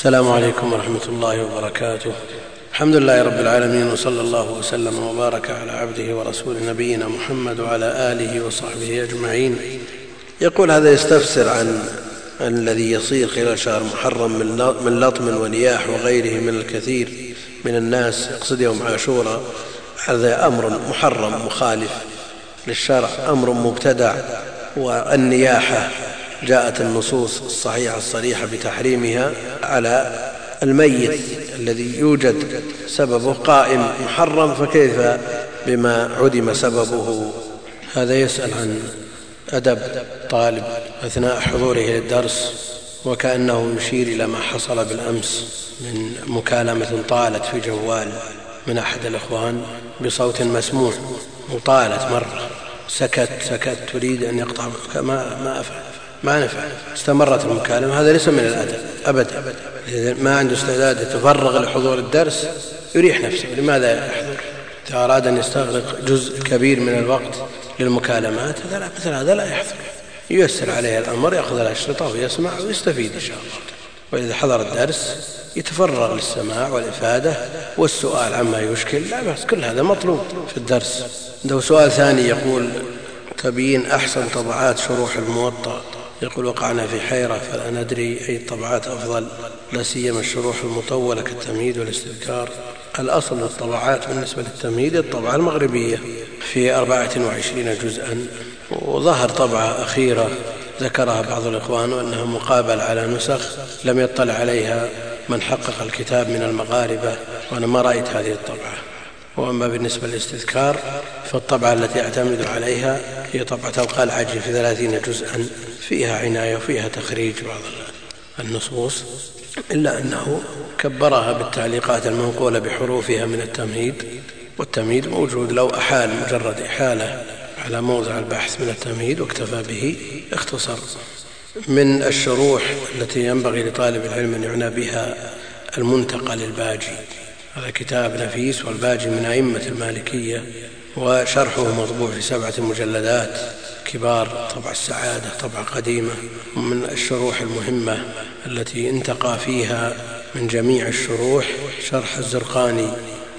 السلام عليكم ورحمة الله وبركاته. الحمد لله رب العالمين وصلى الله وسلم وبارك على عبده ورسوله نبينا محمد وعلى آله وصحبه أجمعين. يقول هذا يستفسر عن الذي يصير خلال شهر محرم من لطم ونياح وغيره من الكثير من الناس. يقصد يوم عاشوراء. هذا أمر محرم مخالف للشرع أمر مبتدع والنياحة جاءت النصوص الصحيحة الصريحة بتحريمها على الميت الذي يوجد سببه قائم محرم فكيف بما عدم سببه؟ هذا يسأل عن أدب طالب أثناء حضوره للدرس وكأنه يشير إلى ما حصل بالأمس من مكالمة طالت في جوال من أحد الإخوان بصوت مسموع وطالت مرة. سكت سكت تريد أن يقطع ما, ما أفعل. ما نفع. استمرت المكالمة. هذا ليس من الأدب. أبدا. إذا ما عنده استعداد يتفرغ لحضور الدرس يريح نفسه. لماذا يحضر؟ إذا أراد أن يستغرق جزء كبير من الوقت للمكالمات هذا لا مثل هذا لا يحضر. ييسر عليه الأمر يأخذ الأشرطة ويسمع ويستفيد إن شاء الله. وإذا حضر الدرس يتفرغ للسماع والإفادة والسؤال عما يشكل. لا بأس كل هذا مطلوب في الدرس. عنده سؤال ثاني يقول تبيين أحسن طبعات شروح الموطأ؟ يقول وقعنا في حيرة فلا ندري أي الطبعات أفضل لا سيما الشروح المطولة كالتمهيد والاستذكار. الأصل للطبعات بالنسبة للتمهيد الطبعة المغربية. في 24 جزءا وظهر طبعة أخيرة ذكرها بعض الإخوان وأنها مقابل على نسخ لم يطلع عليها من حقق الكتاب من المغاربة وأنا ما رأيت هذه الطبعة. وأما بالنسبة للاستذكار فالطبعة التي أعتمد عليها هي طبعة القلعجي في ثلاثين جزءا فيها عناية وفيها تخريج بعض النصوص إلا أنه كبرها بالتعليقات المنقولة بحروفها من التمهيد والتمهيد موجود لو أحال مجرد إحالة على موضع البحث من التمهيد واكتفى به اختصر. من الشروح التي ينبغي لطالب العلم أن يعنى بها المنتقى للباجي. هذا كتاب نفيس والباجي من أئمة المالكية وشرحه مطبوع في سبعة مجلدات كبار طبع السعادة طبع قديمة ومن الشروح المهمة التي انتقى فيها من جميع الشروح شرح الزرقاني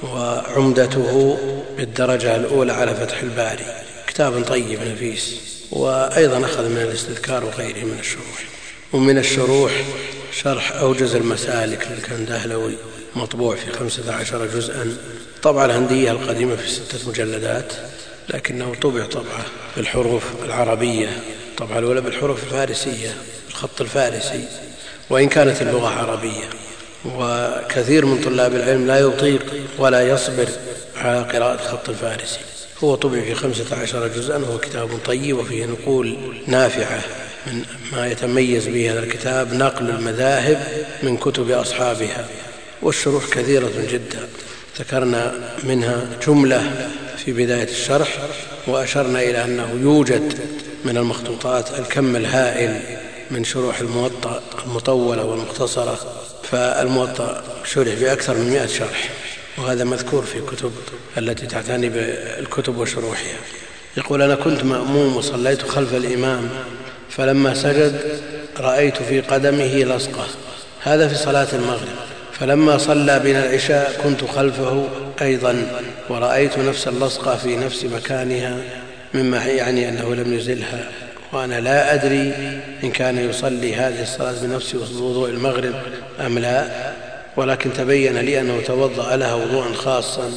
وعمدته بالدرجة الأولى على فتح الباري. كتاب طيب نفيس وأيضا أخذ من الاستذكار وغيره من الشروح. ومن الشروح شرح أوجز المسالك للكندهلوي. مطبوع في خمسة عشر جزءا. طبعة الهندية القديمة في ستة مجلدات لكنه طبع طبعة بالحروف العربية طبعة الأولى بالحروف الفارسية الخط الفارسي وإن كانت اللغة عربية. وكثير من طلاب العلم لا يطيق ولا يصبر على قراءة الخط الفارسي. هو طبع في خمسة عشر جزءا وهو كتاب طيب وفيه نقول نافعة من ما يتميز به هذا الكتاب نقل المذاهب من كتب أصحابها. والشروح كثيرة جدا. ذكرنا منها جملة في بداية الشرح وأشرنا إلى أنه يوجد من المخطوطات الكم الهائل من شروح الموطأ المطولة والمختصرة فالموطأ شرح بأكثر من مئة شرح وهذا مذكور في كتب التي تعتني بالكتب وشروحها. يقول أنا كنت مأموم وصليت خلف الإمام فلما سجد رأيت في قدمه لصقة هذا في صلاة المغرب. فلما صلى بنا العشاء كنت خلفه أيضا ورأيت نفس اللصقة في نفس مكانها مما يعني أنه لم يزلها. وأنا لا أدري إن كان يصلي هذه الصلاة بنفس وضوء المغرب أم لا ولكن تبين لي أنه توضأ لها وضوءا خاصا.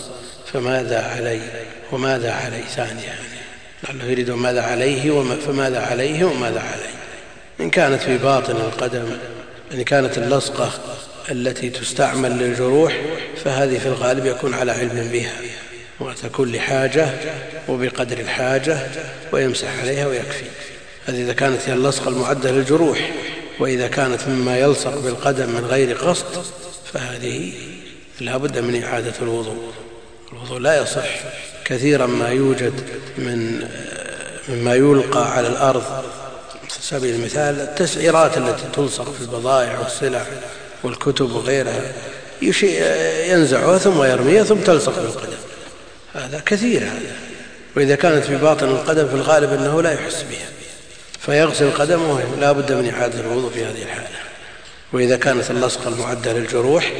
فماذا علي؟ وماذا علي ثانيا؟ لعله يريد ماذا عليه فماذا عليه وماذا علي؟ إن كانت في باطن القدم إن كانت اللصقة التي تستعمل للجروح فهذه في الغالب يكون على علم بها. وتكون لحاجة وبقدر الحاجة ويمسح عليها ويكفي. هذه إذا كانت هي اللصقة المعدة للجروح وإذا كانت مما يلصق بالقدم من غير قصد فهذه لا بد من إعادة الوضوء. الوضوء لا يصح. كثيرا ما يوجد من مما يلقى على الأرض سبيل المثال التسعيرات التي تلصق في البضائع والسلع والكتب وغيرها ينزعها ثم يرميها ثم تلصق بالقدم. هذا كثير. هذا وإذا كانت في باطن القدم في الغالب أنه لا يحس بها. فيغسل قدمه لا بد من إعادة الوضوء في هذه الحالة. وإذا كانت اللصقة المعدة للجروح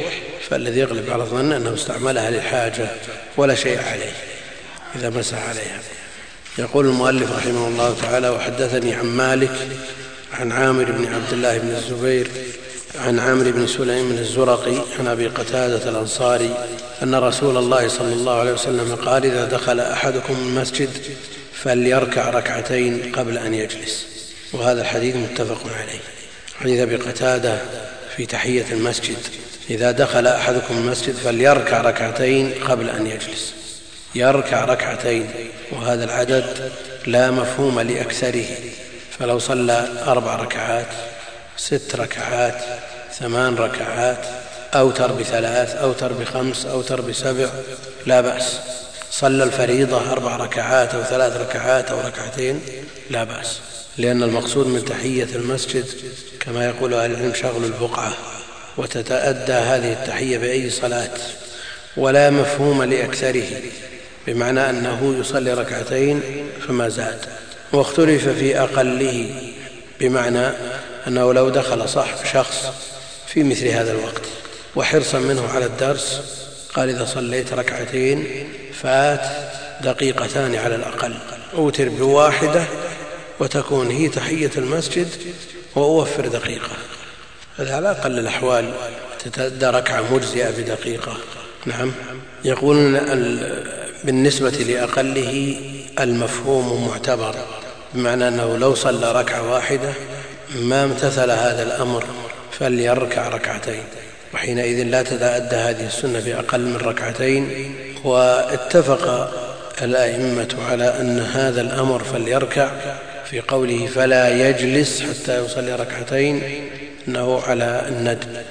فالذي يغلب على الظن أنه استعملها للحاجة ولا شيء عليه إذا مسح عليها. يقول المؤلف رحمه الله تعالى وحدثني عن مالك عن عامر بن عبد الله بن الزبير عن عمرو بن سليم الزرقي عن أبي قتادة الأنصاري أن رسول الله صلى الله عليه وسلم قال إذا دخل أحدكم المسجد فليركع ركعتين قبل أن يجلس. وهذا الحديث متفق عليه. حديث أبي قتادة في تحية المسجد إذا دخل أحدكم المسجد فليركع ركعتين قبل أن يجلس. يركع ركعتين وهذا العدد لا مفهوم لأكثره فلو صلى أربع ركعات ست ركعات ثمان ركعات أوتر بثلاث أوتر بخمس أوتر بسبع لا بأس. صلى الفريضة أربع ركعات أو ثلاث ركعات أو ركعتين لا بأس. لأن المقصود من تحية المسجد كما يقول أهل العلم شغل البقعة وتتأدى هذه التحية بأي صلاة. ولا مفهوم لأكثره بمعنى أنه يصلي ركعتين فما زاد. واختلف في أقله بمعنى أنه لو دخل صاحب شخص في مثل هذا الوقت وحرصا منه على الدرس قال إذا صليت ركعتين فات دقيقتان على الأقل. أوتر بواحدة وتكون هي تحية المسجد وأوفر دقيقة. هذا على أقل الأحوال تتأدى ركعة مجزئة بدقيقة. نعم. يقولون بالنسبة لأقله المفهوم معتبر بمعنى أنه لو صلى ركعة واحدة ما امتثل هذا الأمر فليركع ركعتين. وحينئذ لا تتأدى هذه السنة بأقل من ركعتين. واتفق الأئمة على أن هذا الأمر فليركع. في قوله فلا يجلس حتى يصلي ركعتين إنه على الندب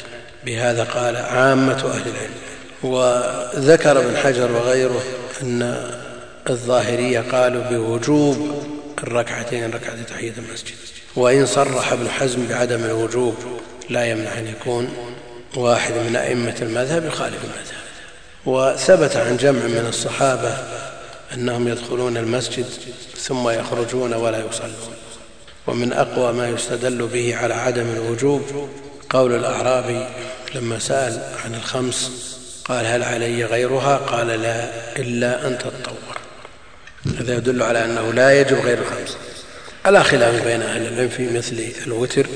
بهذا قال عامة أهل العلم. وذكر ابن حجر وغيره أن الظاهرية قالوا بوجوب الركعتين ركعتي تحية المسجد. وإن صرح ابن حزم بعدم الوجوب لا يمنع أن يكون واحد من أئمة المذهب يخالف المذهب. وثبت عن جمع من الصحابة أنهم يدخلون المسجد ثم يخرجون ولا يصلون. ومن أقوى ما يستدل به على عدم الوجوب قول الأعرابي لما سأل عن الخمس قال هل علي غيرها؟ قال لا إلا أن تتطور. هذا يدل على أنه لا يجب غير الخمس. على خلاف بين أهل العلم في مثل الوتر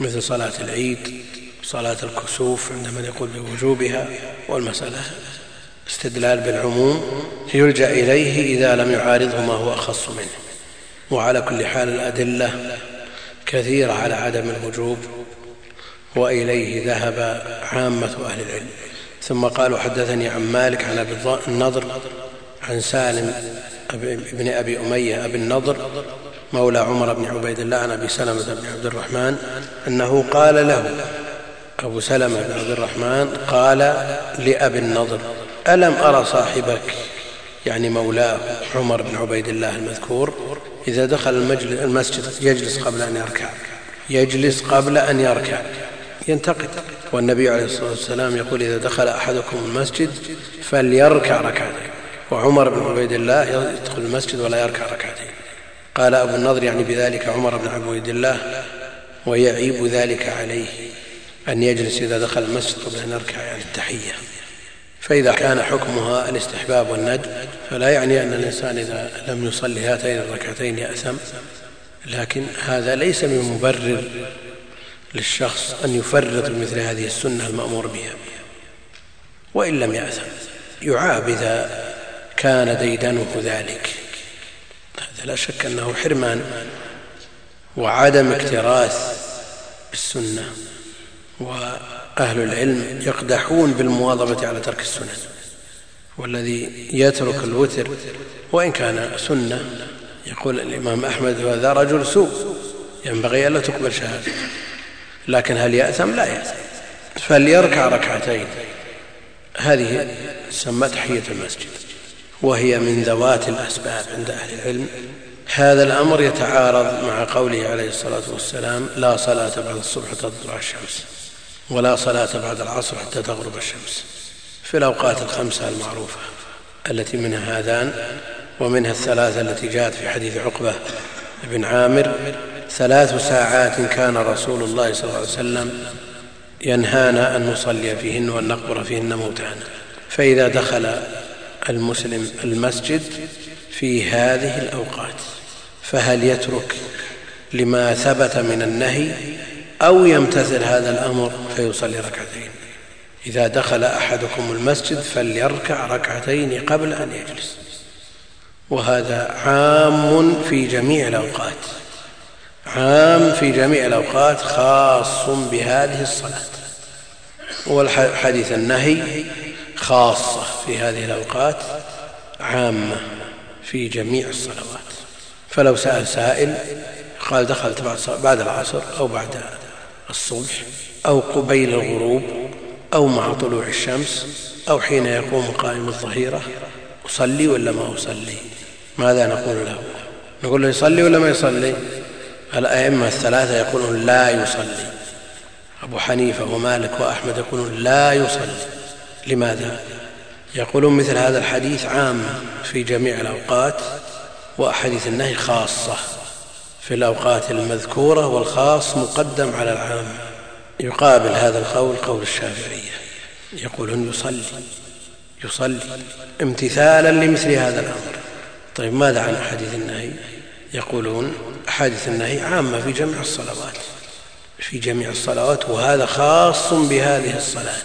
مثل صلاة العيد صلاة الكسوف عند من يقول بوجوبها والمسألة استدلال بالعموم يلجأ إليه إذا لم يعارضه ما هو أخص منه. وعلى كل حال الأدلة كثيرة على عدم الوجوب وإليه ذهب عامة أهل العلم. ثم قالوا حدثني عن مالك عن أبي النضر عن سالم ابن أبي أمية أبي النضر مولى عمر بن عبيد الله عن أبي سلمة بن عبد الرحمن أنه قال له أبو سلمة بن عبد الرحمن قال لأبي النضر ألم أرى صاحبك يعني مولاه عمر بن عبيد الله المذكور إذا دخل المسجد يجلس قبل أن يركع يجلس قبل أن يركع ينتقد. والنبي عليه الصلاة والسلام يقول إذا دخل أحدكم المسجد فليركع ركعتين وعمر بن عبيد الله يدخل المسجد ولا يركع ركعتين. قال أبو النضر يعني بذلك عمر بن عبيد الله ويعيب ذلك عليه أن يجلس إذا دخل المسجد قبل أن يركع يعني التحية فإذا كان حكمها الاستحباب والند فلا يعني أن الإنسان إذا لم يصلي هاتين الركعتين يأثم لكن هذا ليس من مبرر للشخص أن يفرط مثل هذه السنة المأمور بها. وإن لم يأثم يعاب إذا كان ديدنه ذلك. لا شك أنه حرمان وعدم اكتراث بالسنة وأهل العلم يقدحون بالمواظبة على ترك السنن والذي يترك الوتر وإن كان سنة. يقول الإمام أحمد هذا رجل سوء ينبغي ألا تقبل شهادته لكن هل يأثم؟ لا يأثم فليركع ركعتين. هذه سمت تحية المسجد. وهي من ذوات الأسباب عند أهل العلم. هذا الأمر يتعارض مع قوله عليه الصلاة والسلام لا صلاة بعد الصبح حتى تطلع الشمس ولا صلاة بعد العصر حتى تغرب الشمس. في الأوقات الخمسة المعروفة التي منها هذان ومنها الثلاثة التي جاءت في حديث عقبة بن عامر ثلاث ساعات كان رسول الله صلى الله عليه وسلم ينهانا أن نصلي فيهن وأن نقبر فيهن موتانا فإذا دخل المسلم المسجد في هذه الأوقات فهل يترك لما ثبت من النهي أو يمتثل هذا الأمر فيصلي ركعتين؟ إذا دخل أحدكم المسجد فليركع ركعتين قبل أن يجلس. وهذا عام في جميع الأوقات عام في جميع الأوقات خاص بهذه الصلاة. والحديث النهي خاصة في هذه الأوقات عامة في جميع الصلوات. فلو سأل سائل قال دخلت بعد العصر أو بعد الصبح أو قبيل الغروب أو مع طلوع الشمس أو حين يقوم قائم الظهيرة أصلي ولا ما أصلي؟ ماذا نقول له؟ نقول له يصلي ولا ما يصلي؟ الأئمة الثلاثة يقولون لا يصلي. أبو حنيفة ومالك وأحمد يقولون لا يصلي. لماذا؟ يقولون مثل هذا الحديث عام في جميع الأوقات وأحاديث النهي خاصة في الأوقات المذكورة والخاص مقدم على العام. يقابل هذا القول قول الشافعية. يقولون يصلي يصلي امتثالا لمثل هذا الأمر. طيب ماذا عن أحاديث النهي؟ يقولون أحاديث النهي عامة في جميع الصلوات في جميع الصلوات وهذا خاص بهذه الصلاة.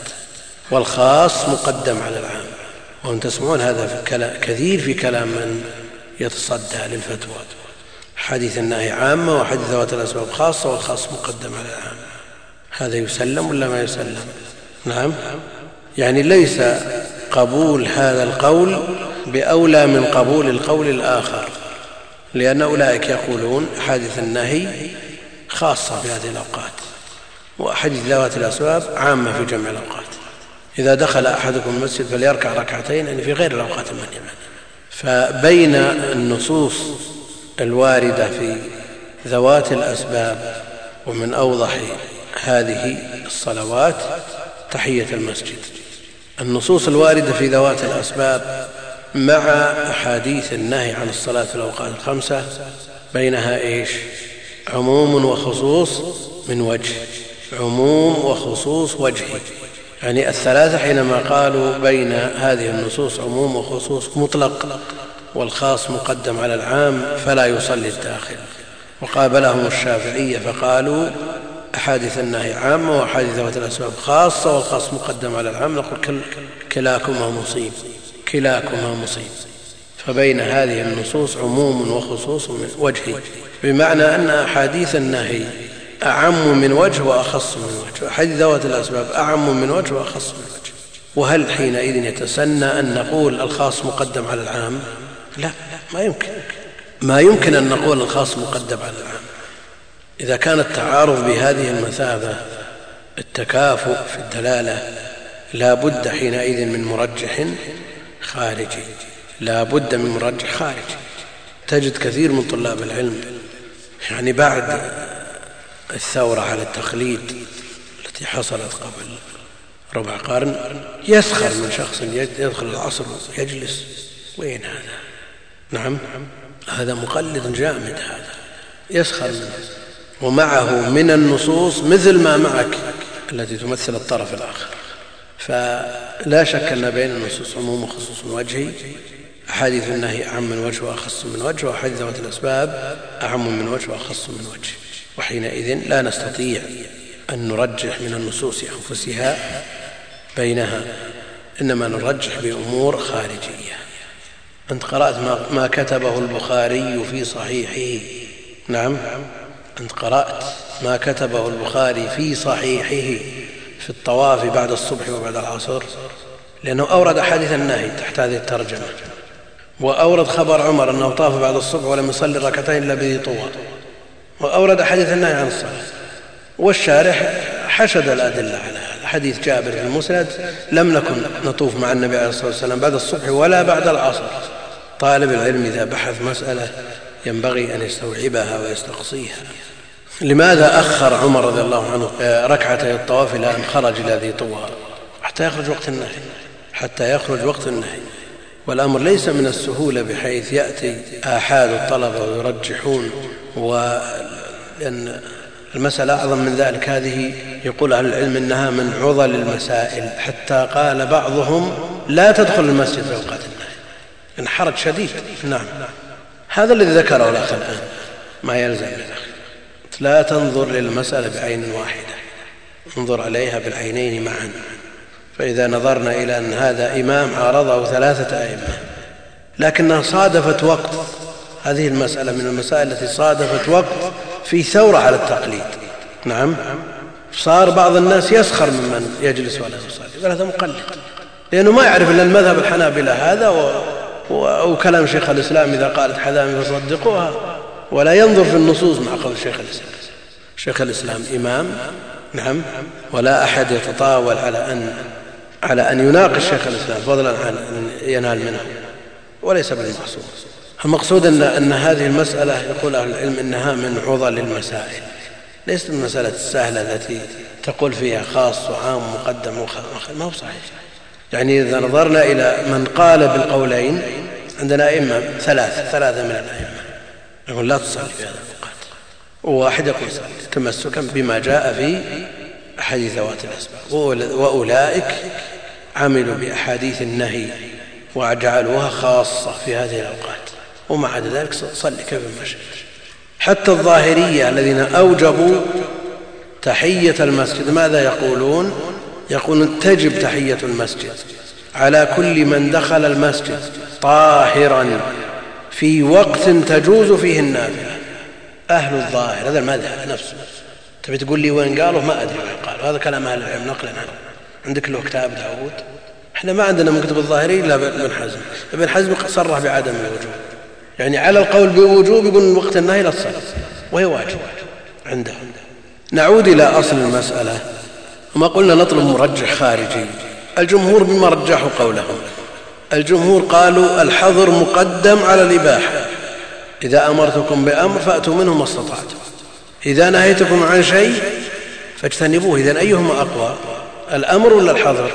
والخاص مقدم على العام. وهم تسمعون هذا في كثير في كلام من يتصدى للفتوى. حديث النهي عامة وحديث ذوات الأسباب خاصة والخاص مقدم على العام. هذا يسلم ولا ما يسلم؟ نعم. يعني ليس قبول هذا القول بأولى من قبول القول الآخر لأن أولئك يقولون حادث النهي خاصة في هذه الأوقات وأحاديث ذوات الأسباب عامة في جميع الأوقات. إذا دخل أحدكم المسجد فليركع ركعتين يعني في غير الأوقات المنهي فبين النصوص الواردة في ذوات الأسباب ومن أوضح هذه الصلوات تحية المسجد. النصوص الواردة في ذوات الأسباب مع أحاديث النهي عن الصلاة في الأوقات الخمسة بينها إيش؟ عموم وخصوص من وجه عموم وخصوص وجهي. يعني الثلاثة حينما قالوا بين هذه النصوص عموم وخصوص مطلق والخاص مقدم على العام فلا يصلي الداخل. وقابلهم الشافعية فقالوا أحاديث النهي عامة وأحاديث ذوات الأسباب خاصة والخاص مقدم على العام. نقول كلاكما مصيب. كلاكما مصيب. فبين هذه النصوص عموم وخصوص من وجهي. بمعنى أن أحاديث النهي أعم من وجه وأخص من وجه. أحاديث ذوات الأسباب. أعم من وجه وأخص من وجه. وهل حينئذ يتسنى أن نقول الخاص مقدم على العام؟ لا ما يمكن. ما يمكن أن نقول الخاص مقدم على العام. إذا كان التعارض بهذه المثابة التكافؤ في الدلالة لا بد حينئذ من مرجح خارجي. لا بد من مرجح خارجي. تجد كثير من طلاب العلم يعني بعد الثورة على التقليد التي حصلت قبل ربع قرن يسخر من شخص يدخل العصر ويجلس. وين هذا؟ نعم هذا مقلد جامد هذا. يسخر منه ومعه من النصوص مثل ما معك التي تمثل الطرف الآخر. فلا شك أن بين النصوص عموم وخصوص وجهي. أحاديث النهي أعم من وجه وأخص من وجه وأحاديث ذوات الأسباب أعم من وجه وأخص من وجه. وحينئذ لا نستطيع أن نرجح من النصوص أنفسها بينها إنما نرجح بأمور خارجية. أنت قرأت ما كتبه البخاري في صحيحه. نعم أنت قرأت ما كتبه البخاري في صحيحه في الطواف بعد الصبح وبعد العصر لأنه أورد حديث النهي تحت هذه الترجمة. وأورد خبر عمر أنه طاف بعد الصبح ولم يصلي ركعتين إلا بذي طوى. وأورد حديث النهي عن الصلاة. والشارح حشد الأدلة على هذا. حديث جابر في المسند لم نكن نطوف مع النبي عليه الصلاة والسلام بعد الصبح ولا بعد العصر. طالب العلم إذا بحث مسألة ينبغي أن يستوعبها ويستقصيها. لماذا أخر عمر رضي الله عنه ركعتي الطواف إلى أن خرج إلى ذي طوى حتى يخرج وقت النهي. حتى يخرج وقت النهي. والأمر ليس من السهولة بحيث يأتي آحاد الطلبة ويرجحون. لأن المسألة أعظم من ذلك. هذه يقول أهل العلم إنها من عضل المسائل حتى قال بعضهم لا تدخل المسجد في أوقات النهي. إن حرج شديد. نعم. هذا الذي ذكره الأخ الآن. ما يلزم للأخ لا تنظر للمسألة بعين واحدة. انظر عليها بالعينين معا. فإذا نظرنا إلى أن هذا إمام عارضه ثلاثة أئمة لكنها صادفت وقت هذه المسألة من المسائل التي صادفت وقت في ثورة على التقليد. نعم. صار بعض الناس يسخر ممن يجلس ولا يصلي ولا هذا مقلد لأنه ما يعرف إلا المذهب الحنابلة هذا و... و... وكلام شيخ الإسلام إذا قالت حذامي فصدقوها ولا ينظر في النصوص مع قول شيخ الإسلام. شيخ الإسلام إمام نعم ولا أحد يتطاول على أن على أن يناقش شيخ الإسلام فضلا عن أن ينال منه وليس بالمقصود. المقصود أن, أن هذه المسألة يقول أهل العلم إنها من عضل المسائل ليست المسألة السهلة التي تقول فيها خاص وعام ومقدم ما هو صحيح. يعني إذا نظرنا إلى من قال بالقولين عندنا أئمة ثلاثة ثلاثة من الأئمة. يقول لا تصلي في هذا الوقت. وواحد يقول صلي تمسكا بما جاء في أحاديث ذوات الأسباب. وأولئك عملوا بأحاديث النهي وجعلوها خاصة في هذه الأوقات. ومع ذلك صلي كيف ما شئت حتى الظاهرية الذين أوجبوا تحية المسجد ماذا يقولون؟ يقولون تجب تحية المسجد. على كل من دخل المسجد طاهرا في وقت تجوز فيه النافلة. أهل الظاهر هذا المذهب نفسه. تبي تقول لي وين قالوا؟ ما أدري وين قالوا. هذا كلام أهل العلم نقلا عنه عندك له كتاب داود؟ إحنا ما عندنا من كتب الظاهري إلا ابن حزم. ابن حزم صرح بعدم الوجوب يعني على القول بوجوب يقول وقت النهي لا تصلي وهي واجب عنده نعود إلى أصل المسألة. وما قلنا نطلب مرجح خارجي. الجمهور بما رجحوا قولهم. الجمهور قالوا الحظر مقدم على الإباحة. إذا أمرتكم بأمر فأتوا منه ما استطعتم. إذا نهيتكم عن شيء فاجتنبوه. إذا أيهما أقوى الأمر ولا الحظر؟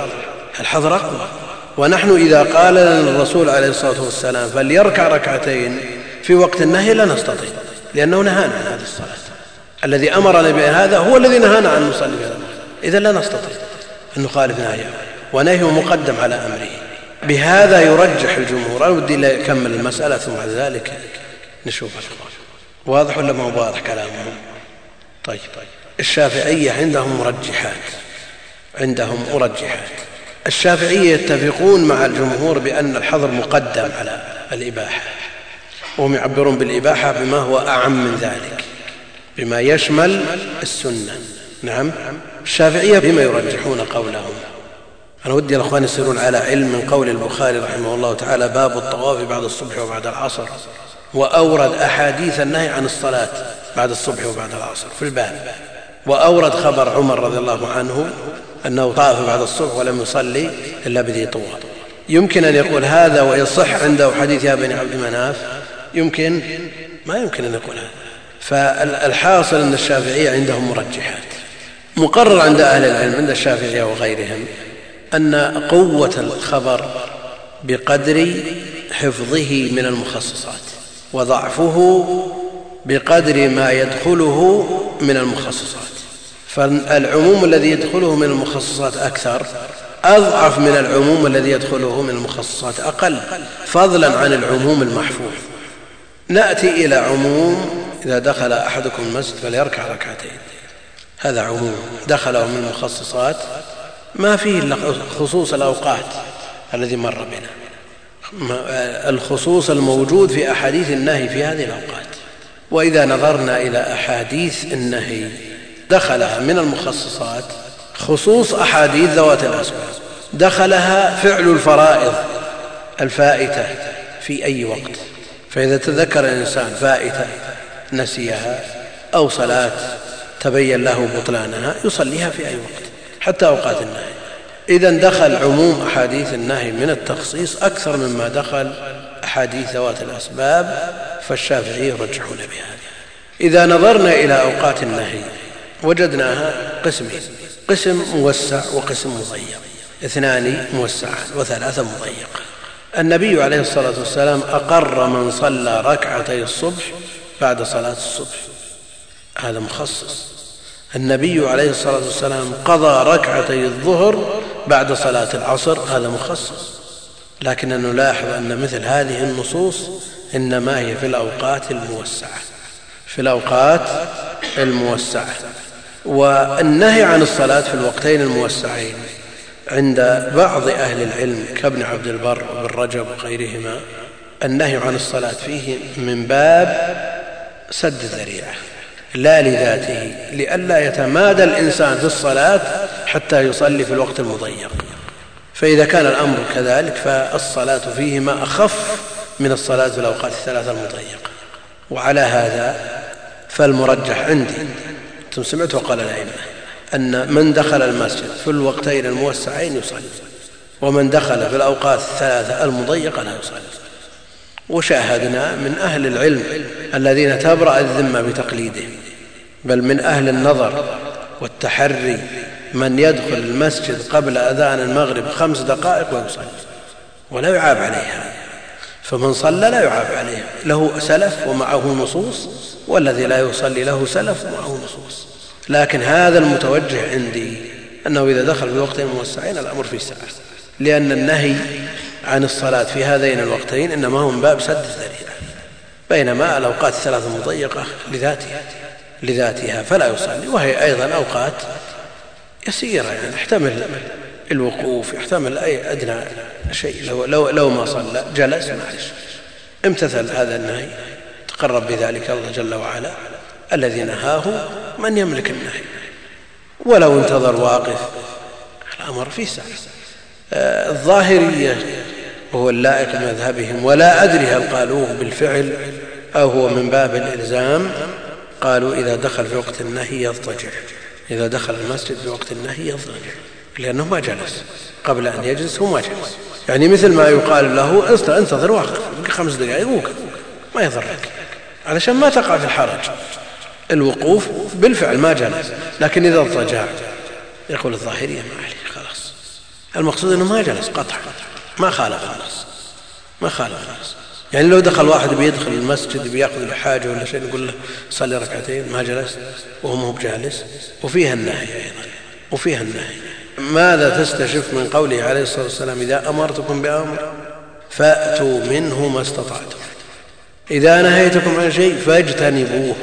الحظر أقوى. ونحن إذا قال لنا الرسول عليه الصلاة والسلام فليركع ركعتين في وقت النهي لا نستطيع لأنه نهانا عن هذه الصلاة. الذي أمرنا بهذا هو الذي نهانا عن نصلي بهذا إذا لا نستطيع أن نخالف نهيه ونهيه مقدم على أمره. بهذا يرجح الجمهور. أنا ودي أكمل المسألة ثم بعد ذلك نشوف واضح ولا ما واضح كلامهم؟ طيب. الشافعية عندهم مرجحات عندهم مرجحات. الشافعية يتفقون مع الجمهور بأن الحظر مقدم على الإباحة. وهم يعبرون بالإباحة بما هو أعم من ذلك بما يشمل السنة. نعم. الشافعية بما يرجحون قولهم. أنا ودي الأخوان يصيرون على علم من قول البخاري رحمه الله تعالى باب الطواف بعد الصبح وبعد العصر. وأورد أحاديث النهي عن الصلاة بعد الصبح وبعد العصر في الباب. وأورد خبر عمر رضي الله عنه أنه طاف بعد الصبح ولم يصلي إلا بذي طوى. يمكن أن يقول هذا ويصح عنده حديث يا بني عبد مناف. يمكن ما يمكن أن يقول هذا. فالحاصل أن الشافعية عندهم مرجحات. مقرر عند أهل العلم عند الشافعية وغيرهم أن قوة الخبر بقدر حفظه من المخصصات وضعفه بقدر ما يدخله من المخصصات. فالعموم الذي يدخله من المخصصات أكثر أضعف من العموم الذي يدخله من المخصصات أقل فضلا عن العموم المحفوظ. نأتي إلى عموم إذا دخل أحدكم المسجد فليركع ركعتين. هذا عموم دخله من المخصصات ما فيه إلا خصوص الأوقات الذي مر بنا. الخصوص الموجود في أحاديث النهي في هذه الأوقات. وإذا نظرنا إلى أحاديث النهي دخلها من المخصصات خصوص أحاديث ذوات الأسباب دخلها فعل الفرائض الفائتة في أي وقت. فإذا تذكر الإنسان فائتة نسيها أو صلاة تبين له بطلانها يصليها في أي وقت حتى أوقات النهي. إذا دخل عموم أحاديث النهي من التخصيص أكثر مما دخل أحاديث ذوات الأسباب فالشافعي يرجحون بهذا. إذا نظرنا إلى أوقات النهي وجدناها قسمين قسم موسع وقسم مضيق اثنان موسعان وثلاثة مضيقة النبي عليه الصلاة والسلام أقر من صلى ركعتي الصبح بعد صلاة الصبح. هذا مخصص. النبي عليه الصلاة والسلام قضى ركعتي الظهر بعد صلاة العصر هذا مخصص. لكن نلاحظ أن مثل هذه النصوص إنما هي في الأوقات الموسعة في الأوقات الموسعة. والنهي عن الصلاة في الوقتين الموسعين عند بعض أهل العلم كابن عبد البر وابن رجب وغيرهما النهي عن الصلاة فيه من باب سد الذريعة لا لذاته لئلا يتمادى الإنسان في الصلاة حتى يصلي في الوقت المضيق. فإذا كان الأمر كذلك فالصلاة فيهما أخف من الصلاة في الأوقات الثلاثة المضيقة. وعلى هذا فالمرجح عندي. أنتم سمعتوا قال الأئمة أن من دخل المسجد في الوقتين الموسعين يصلي ومن دخل في الأوقات الثلاثة المضيقة لا يصلي. وشاهدنا من أهل العلم الذين تبرأ الذمة بتقليدهم بل من أهل النظر والتحري من يدخل المسجد قبل أذان المغرب خمس دقائق ويصلي ولا يعاب عليه هذا فمن صلى لا يعاب عليه له سلف ومعه نصوص والذي لا يصلي له سلف ومعه نصوص. لكن هذا المتوجه عندي أنه إذا دخل في وقتين موسعين الأمر فيه سعه لأن النهي عن الصلاة في هذين الوقتين إنما هو من باب سد الذريعة. بينما الأوقات الثلاثة مضيقة لذاتها لذاتها فلا يصلي. وهي أيضا أوقات يسيرة يعني يحتمل الوقوف يحتمل أي أدنى شيء. لو, لو, لو ما صلى جلس معلش امتثل هذا النهي. تقرب بذلك الله جل وعلا الذي نهاه من يملك النهي. ولو انتظر واقف الأمر في سعه آه، الظاهرية وهو اللائق بمذهبهم ولا أدري هل قالوه بالفعل أو هو من باب الإلزام. قالوا إذا دخل في وقت النهي يضطجع إذا دخل المسجد في وقت النهي يضطجع لأنه ما جلس. قبل أن يجلس هو ما جلس. يعني مثل ما يقال له انتظر واقف خمس دقائق وقف ما يضرك. علشان ما تقع في الحرج. الوقوف بالفعل ما جلس لكن إذا اضطجع يقول الظاهرية ما عليه خلاص. المقصود أنه ما جلس قطع. ما خالف النص. ما خالف النص. يعني لو دخل واحد بيدخل المسجد بيأخذ له حاجة ولا شيء نقول له صلي ركعتين ما جلس وهو مو بجالس. وفيها النهي أيضا. وفيها النهي. ماذا تستشف من قوله عليه الصلاة والسلام إذا أمرتكم بأمر فأتوا منه ما استطعتم؟ إذا نهيتكم عن شيء فاجتنبوه.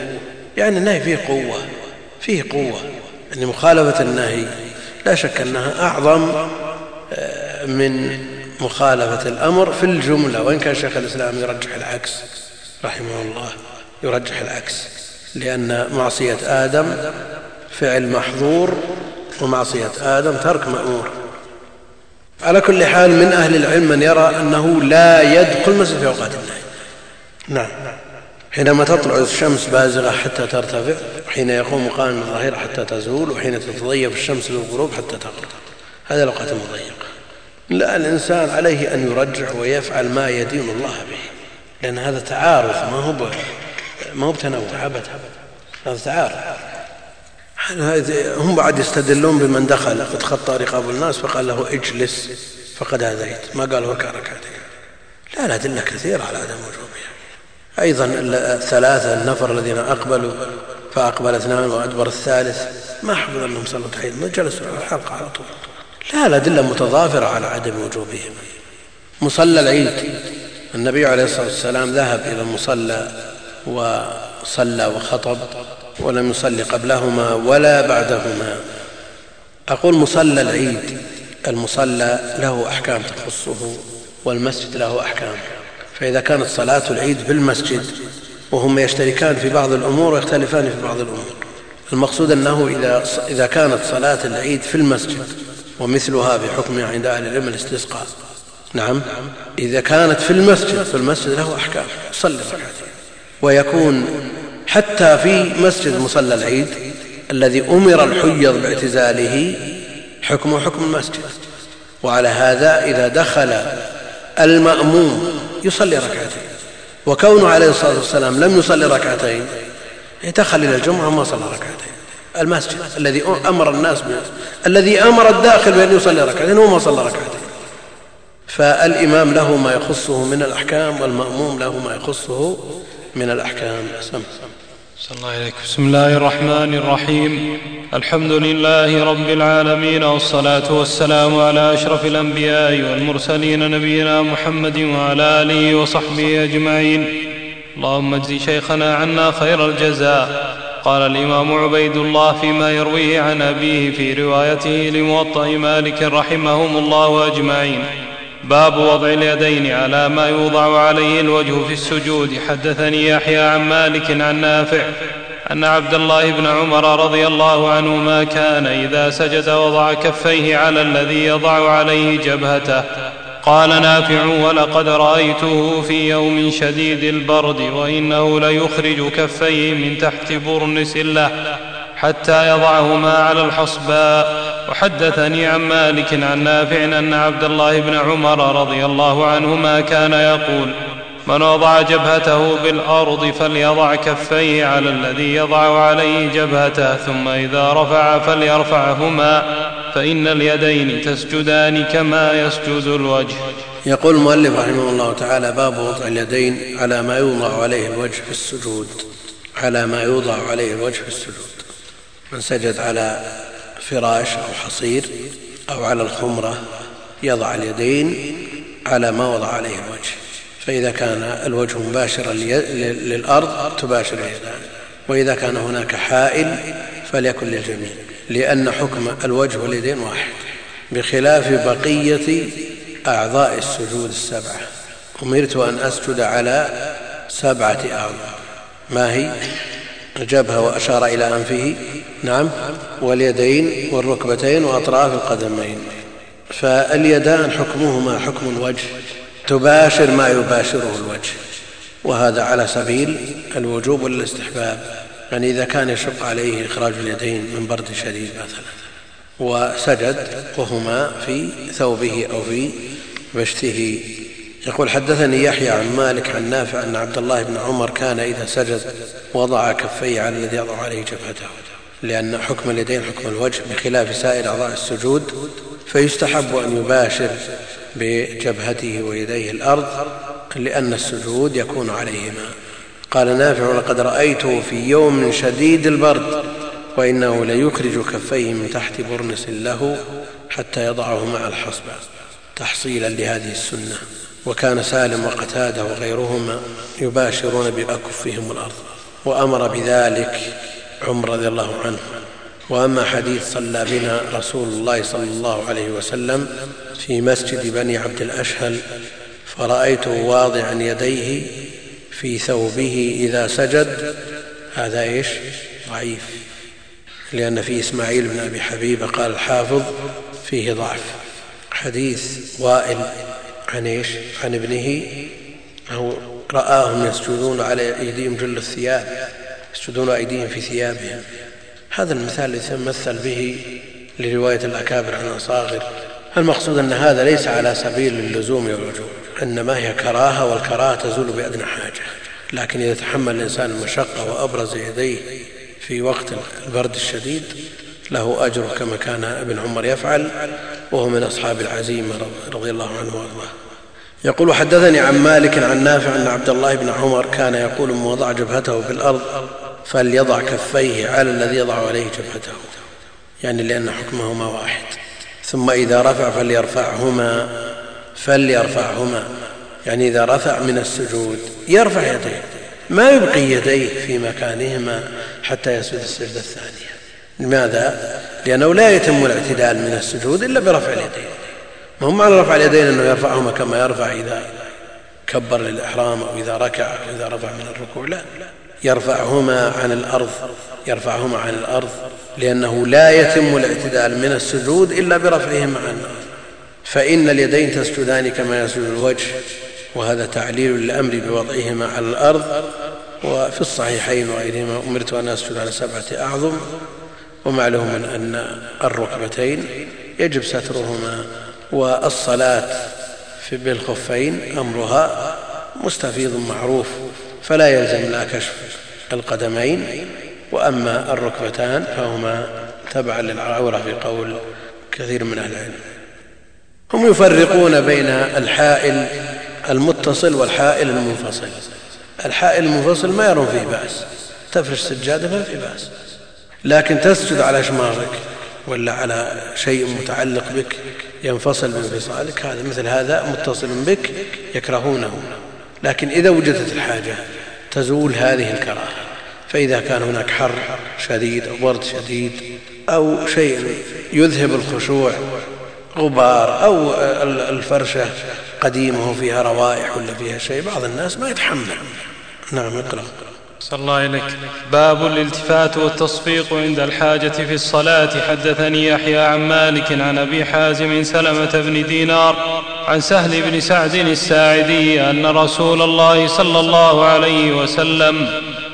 يعني النهي فيه قوة فيه قوة. يعني مخالفة النهي لا شك أنها أعظم آه، من مخالفة الأمر في الجملة. وإن كان شيخ الإسلام يرجح العكس رحمه الله يرجح العكس. لأن معصية آدم فعل محظور ومعصية آدم ترك مأمور. على كل حال من أهل العلم من يرى أنه لا يدخل مسجد في أوقات النهي. نعم. حينما تطلع الشمس بازغة حتى ترتفع وحين يقوم قائم الظهيرة حتى تزول وحين تتضيف الشمس للغروب حتى تغرب. هذه الأوقات المضيقة لا الإنسان عليه أن يرجع ويفعل ما يدين الله به. لأن هذا تعارف ما هو ما هو بتنوع. أبدا. هذا تعارف. هم بعد يستدلون بمن دخل. قد خطى رقاب الناس فقال له اجلس فقد آذيت. ما قال اركع ركعتين. لا الادله كثيرة على عدم وجوبها أيضا الثلاثه النفر الذين أقبلوا فأقبل اثنان وأدبر الثالث. ما حفظ أنهم صلوا تحيه ما جلسوا على الحلقة على طول. لا الأدلة متضافرة على عدم وجوبهم. مصلى العيد. النبي عليه الصلاة والسلام ذهب إلى المصلى وصلى وخطب ولم يصلي قبلهما ولا بعدهما. أقول مصلى العيد. المصلى له أحكام تخصه والمسجد له أحكام. فإذا كانت صلاة العيد في المسجد وهم يشتركان في بعض الأمور ويختلفان في بعض الأمور. المقصود أنه إذا, إذا كانت صلاة العيد في المسجد ومثلها في حكمها عند أهل العلم الاستسقاء. نعم. إذا كانت في المسجد فالمسجد له أحكام. صلي ركعتين. ويكون حتى في مسجد مصلى العيد الذي أمر الحيض باعتزاله حكمه حكم المسجد. وعلى هذا إذا دخل المأموم يصلي ركعتين. وكونه عليه الصلاة والسلام لم يصلي ركعتين دخل إلى الجمعة وما صلى ركعتين. المسجد الذي أمر الناس به الذي أمر الداخل بأن يصلي ركعتين هو ما صلى ركعتين. فالإمام له ما يخصه من الأحكام والمأموم له ما يخصه من الأحكام. سم بسم الله الرحمن الرحيم. الحمد لله رب العالمين والصلاة والسلام على أشرف الأنبياء والمرسلين نبينا محمد وعلى آله وصحبه أجمعين. اللهم اجز شيخنا عنا خير الجزاء. قال الإمام عبيد الله فيما يرويه عن أبيه في روايته لموطأ مالك رحمهم الله أجمعين. باب وضع اليدين على ما يوضع عليه الوجه في السجود. حدثني يحيى عن مالك عن نافع أن عبد الله بن عمر رضي الله عنهما كان إذا سجد وضع كفيه على الذي يضع عليه جبهته. قال نافع ولقد رأيته في يوم شديد البرد وإنه ليخرج كفيه من تحت برنس له حتى يضعهما على الحصباء وحدثني عن مالك عن نافع ان عبد الله بن عمر رضي الله عنهما كان يقول من وضع جبهته بالأرض فليضع كفيه على الذي يضع عليه جبهته ثم إذا رفع فليرفعهما فإن اليدين تسجدان كما يسجد الوجه. يقول المؤلف رحمه الله تعالى باب وضع اليدين على ما يوضع عليه الوجه في السجود. على ما يوضع عليه الوجه في السجود. من سجد على فراش أو حصير أو على الخمرة يضع اليدين على ما وضع عليه الوجه فإذا كان الوجه مباشرا للأرض تباشر اليدان وإذا كان هناك حائل فليكن للجميع لأن حكم الوجه واليدين واحد بخلاف بقية أعضاء السجود السبعة. أمرت أن أسجد على سبعة أعضاء. ما هي؟ الجبهة وأشار إلى أنفه نعم واليدين والركبتين وأطراف القدمين. فاليدان حكمهما حكم الوجه تباشر ما يباشره الوجه. وهذا على سبيل الوجوب والاستحباب يعني إذا كان يشق عليه إخراج اليدين من برد شديد مثلا. وسجد وهما في ثوبه أو في بشته. يقول حدثني يحيى عن مالك عن نافع أن عبد الله بن عمر كان إذا سجد وضع كفيه على الذي يضع عليه جبهته لأن حكم اليدين حكم الوجه بخلاف سائر أعضاء السجود فيستحب أن يباشر بجبهته ويديه الأرض لأن السجود يكون عليهما. قال نافع ولقد رأيته في يوم شديد البرد وإنه ليخرج كفيه من تحت برنس له حتى يضعه مع الحصبة تحصيلا لهذه السنة. وكان سالم وقتاده وغيرهما يباشرون بأكفهم الأرض. وأمر بذلك عمر رضي الله عنه. وأما حديث صلى بنا رسول الله صلى الله عليه وسلم في مسجد بني عبد الأشهل فرأيته واضعا يديه في ثوبه إذا سجد هذا إيش؟ ضعيف. لأن فيه إسماعيل بن أبي حبيبة قال الحافظ فيه ضعف. حديث وائل. عن إيش؟ عن ابنه. أو رآهم يسجدون على أيديهم جل الثياب يسجدون أيديهم في ثيابهم. هذا المثال الذي مثل به لرواية الأكابر عن الأصاغر المقصود أن هذا ليس على سبيل اللزوم والوجوب إنما هي كراهة والكراهة تزول بأدنى حاجة. لكن إذا تحمل الإنسان المشقة وأبرز يديه في وقت البرد الشديد له أجر كما كان ابن عمر يفعل. وهو من أصحاب العزيمة رضي الله عنه وأرضاه. يقول حدثني عن مالك عن نافع أن عبد الله بن عمر كان يقول من وضع جبهته في الأرض فليضع كفيه على الذي يضع عليه جبهته. يعني لأن حكمهما واحد. ثم إذا رفع فليرفعهما فليرفعهما. يعني إذا رفع من السجود يرفع يديه. ما يبقي يديه في مكانهما حتى يسجد السجدة الثانية. لماذا؟ لأنه لا يتم الاعتدال من السجود إلا برفع اليدين. ما هو معنى رفع اليدين أنه يرفعهما كما يرفع إذا كبر للإحرام أو إذا ركع أو إذا رفع من الركوع. لا. يرفعهما عن الأرض يرفعهما عن الأرض لأنه لا يتم الاعتدال من السجود إلا برفعهما عن الأرض. فإن اليدين تسجدان كما يسجد الوجه وهذا تعليل للأمر بوضعهما على الأرض. وفي الصحيحين وغيرهما أمرت أن أسجد على سبعة أعظم. ومعلوم أن الركبتين يجب سترهما والصلاة بالخفين أمرها مستفيض معروف فلا يلزم لا كشف القدمين وأما الركبتان فهما تبعا للعورة في قول كثير من أهل العلم. هم يفرقون بين الحائل المتصل والحائل المنفصل. الحائل المنفصل ما يرون فيه بأس تفرش سجادة ما في بأس. لكن تسجد على شماغك ولا على شيء متعلق بك ينفصل بانفصالك هذا مثل هذا متصل بك يكرهونه. لكن إذا وجدت الحاجة تزول هذه الكراهة فإذا كان هناك حر شديد أو برد شديد أو شيء يذهب الخشوع غبار أو الفرشة قديمة وفيها روائح ولا فيها شيء بعض الناس ما يتحمل. نعم اقرأ. صلى الله إليك. باب الالتفات والتصفيق عند الحاجة في الصلاة. حدثني يحيى عن مالك عن أبي حازم سلمة بن دينار عن سهل بن سعد الساعدي أن رسول الله صلى الله عليه وسلم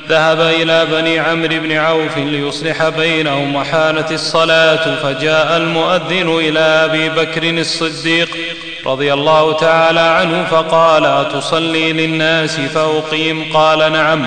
ذهب إلى بني عمرو بن عوف ليصلح بينهم وحانت الصلاة فجاء المؤذن إلى أبي بكر الصديق رضي الله تعالى عنه فقال أتصلي للناس فأقيم؟ قال نعم.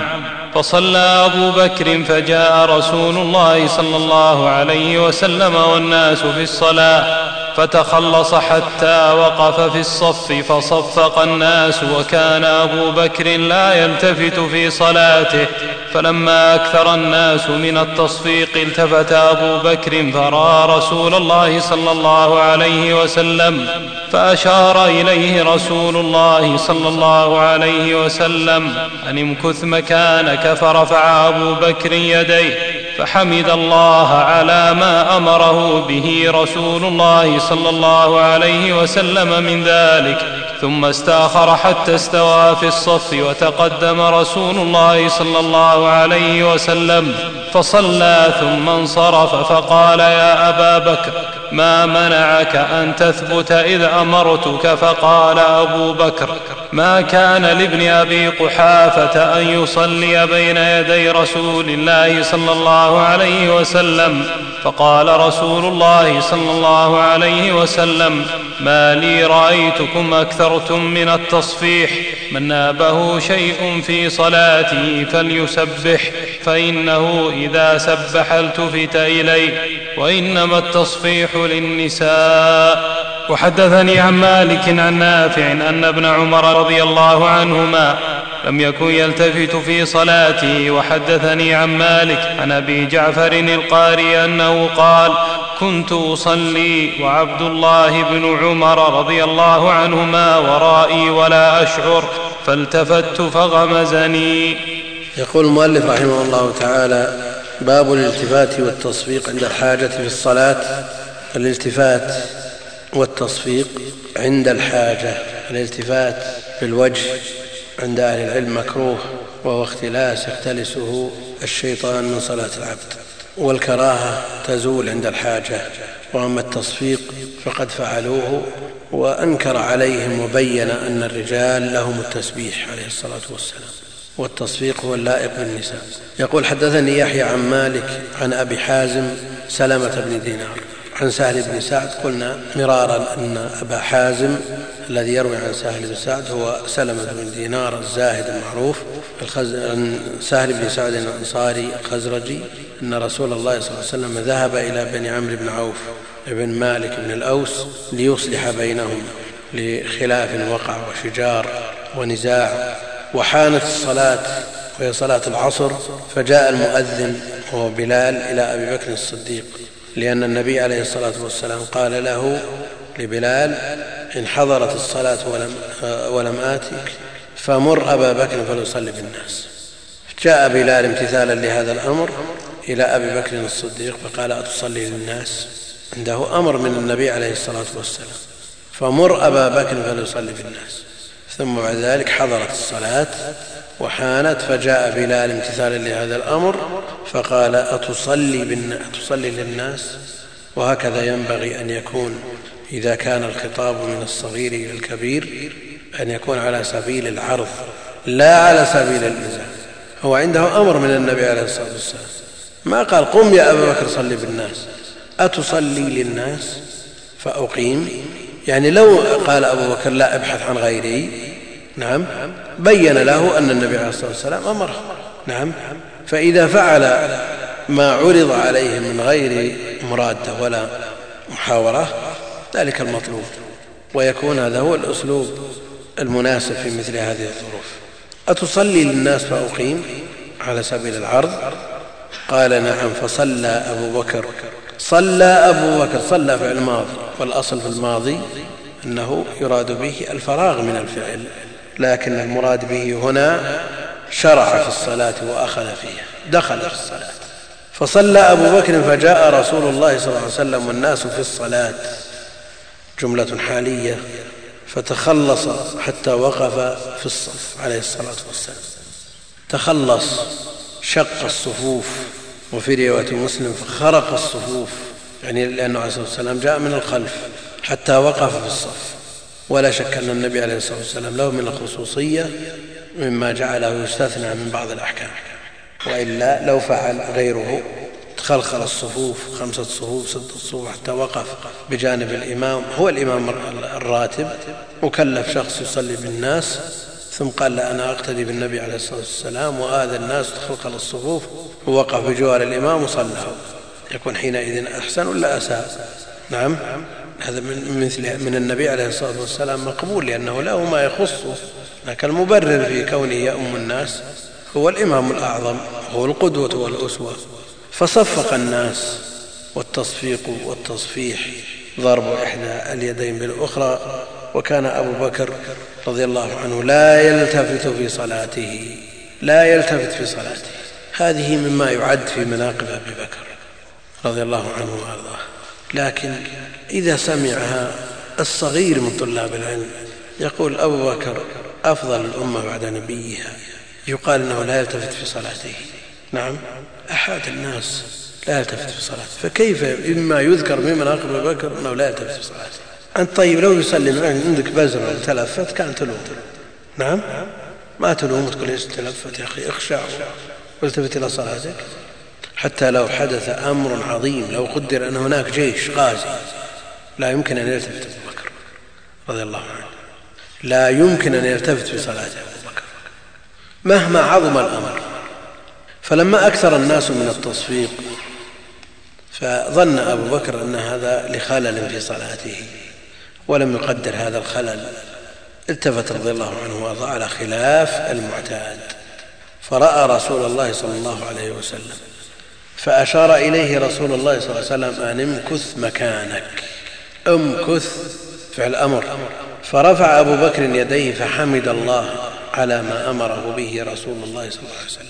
فصلى أبو بكر فجاء رسول الله صلى الله عليه وسلم والناس في الصلاة. فتخلص حتى وقف في الصف فصفق الناس وكان أبو بكر لا يلتفت في صلاته. فلما أكثر الناس من التصفيق التفت أبو بكر فرأى رسول الله صلى الله عليه وسلم فأشار إليه رسول الله صلى الله عليه وسلم أن امكث مكانك فرفع أبو بكر يديه. فحمد الله على ما أمره به رسول الله صلى الله عليه وسلم من ذلك. ثم استاخر حتى استوى في الصف وتقدم رسول الله صلى الله عليه وسلم فصلى ثم انصرف فقال يا أبا بكر ما منعك أن تثبت إذ أمرتك؟ فقال أبو بكر ما كان لابن أبي قحافة أن يصلي بين يدي رسول الله صلى الله عليه وسلم؟ فقال رسول الله صلى الله عليه وسلم ما لي رأيتكم أكثرتم من التصفيح. من نابه شيء في صلاته فليسبح. فإنه إذا سبح التفت إليه. وإنما التصفيح للنساء. وحدثني عن مالك عن نافع أن ابن عمر رضي الله عنهما لم يكن يلتفت في صلاته وحدثني عن مالك عن أبي جعفر القاري أنه قال كنت أصلي وعبد الله بن عمر رضي الله عنهما ورائي ولا أشعر فالتفت فغمزني. يقول المؤلف رحمه الله تعالى باب الالتفات والتصفيق عند الحاجة في الصلاة الالتفات والتصفيق عند الحاجة الالتفات في الوجه عند أهل العلم مكروه وهو اختلاس يختلسه الشيطان من صلاة العبد. والكراهة تزول عند الحاجة وأما التصفيق فقد فعلوه وأنكر عليهم وبين أن الرجال لهم التسبيح عليه الصلاة والسلام. والتصفيق هو اللائق بالنساء. يقول حدثني يحيى عن مالك عن أبي حازم سلمة بن دينار. عن سهل بن سعد قلنا مرارا أن أبا حازم الذي يروي عن سهل بن سعد هو سلمة بن دينار الزاهد المعروف عن سهل بن سعد الأنصاري الخزرجي أن رسول الله صلى الله عليه وسلم ذهب إلى بني عمرو بن عوف بن مالك بن الأوس ليصلح بينهم لخلاف وقع وشجار ونزاع وحانت الصلاة وهي صلاة العصر فجاء المؤذن وهو بلال إلى أبي بكر الصديق. لأن النبي عليه الصلاة والسلام قال له لبلال إن حضرت الصلاة ولم, ولم آتك فمر أبا بكر فليصلي بالناس. جاء بلال امتثالا لهذا الأمر إلى أبي بكر الصديق فقال أتصلي للناس؟ عنده أمر من النبي عليه الصلاة والسلام. فمر أبا بكر فليصلي بالناس. ثم بعد ذلك حضرت الصلاة وحانت فجاء بلال امتثالا لهذا الأمر فقال أتصلي, أتصلي للناس؟ وهكذا ينبغي أن يكون إذا كان الخطاب من الصغير إلى الكبير أن يكون على سبيل العرض لا على سبيل الإلزام هو عنده أمر من النبي عليه الصلاة والسلام. ما قال قم يا أبا بكر صلي بالناس. أتصلي للناس؟ فأقيم. يعني لو قال أبو بكر لا أبحث عن غيري. نعم. بين له أن النبي عليه الصلاة والسلام أمره نعم. فإذا فعل ما عرض عليه من غير مرادة ولا محاورة ذلك المطلوب. ويكون هذا هو الأسلوب المناسب في مثل هذه الظروف. أتصلي للناس فأقيم على سبيل العرض؟ قال نعم فصلى أبو بكر. صلى أبو بكر صلى فعل ماضي والأصل في الماضي أنه يراد به الفراغ من الفعل. لكن المراد به هنا شرع في الصلاة وأخذ فيها دخل في الصلاة. فصلى أبو بكر فجاء رسول الله صلى الله عليه وسلم والناس في الصلاة جملة حالية فتخلص حتى وقف في الصف عليه الصلاة والسلام. تخلص شق الصفوف وفي رواية مسلم فخرق الصفوف يعني لأنه عليه الصلاة والسلام جاء من الخلف حتى وقف في الصف. ولا شك أن النبي عليه الصلاة والسلام له من الخصوصية مما جعله يستثنى من بعض الأحكام وإلا لو فعل غيره تخلخل الصفوف خمسة صفوف ستة صفوف حتى وقف بجانب الإمام هو الإمام الراتب مكلف شخص يصلي بالناس ثم قال لا أنا أقتدي بالنبي عليه الصلاة والسلام وآذى الناس تخلخل الصفوف ووقف بجوار الإمام وصلى. يكون حينئذ أحسن ولا أساء؟ نعم. هذا من مثل من النبي عليه الصلاة والسلام مقبول لأنه له ما يخصه لكن المبرر في كونه يؤم الناس هو الإمام الأعظم هو القدوة والأسوة. فصفق الناس والتصفيق والتصفيح ضرب إحدى اليدين بالأخرى وكان أبو بكر رضي الله عنه لا يلتفت في صلاته لا يلتفت في صلاته. هذه مما يعد في مناقب أبي بكر رضي الله عنه وأرضاه. لكن إذا سمعها الصغير من طلاب العلم يقول أبو بكر أفضل الأمة بعد نبيها. يقال أنه لا يلتفت في صلاته. نعم. أحد الناس لا يلتفت في صلاته. فكيف مما يذكر من مناقب ابي بكر أنه لا يلتفت في صلاته؟ أنت طيب لو يسلم عندك بزر تلفت كان تلوم. نعم. ما تلوم تقول إيش تلفت يا أخي؟ اخشع والتفت إلى صلاتك. حتى لو حدث أمر عظيم لو قدر أن هناك جيش غازي لا يمكن أن يلتفت أبو بكر رضي الله عنه. لا يمكن أن يلتفت في صلاة أبو بكر. مهما عظم الأمر. فلما أكثر الناس من التصفيق فظن أبو بكر أن هذا لخلل في صلاته ولم يقدر هذا الخلل. التفت رضي الله عنه وارضاه على خلاف المعتاد. فرأى رسول الله صلى الله عليه وسلم فأشار إليه رسول الله صلى الله عليه وسلم أن امكث مكانك. امكث فعل أمر. فرفع أبو بكر يديه فحمد الله على ما أمره به رسول الله صلى الله عليه وسلم.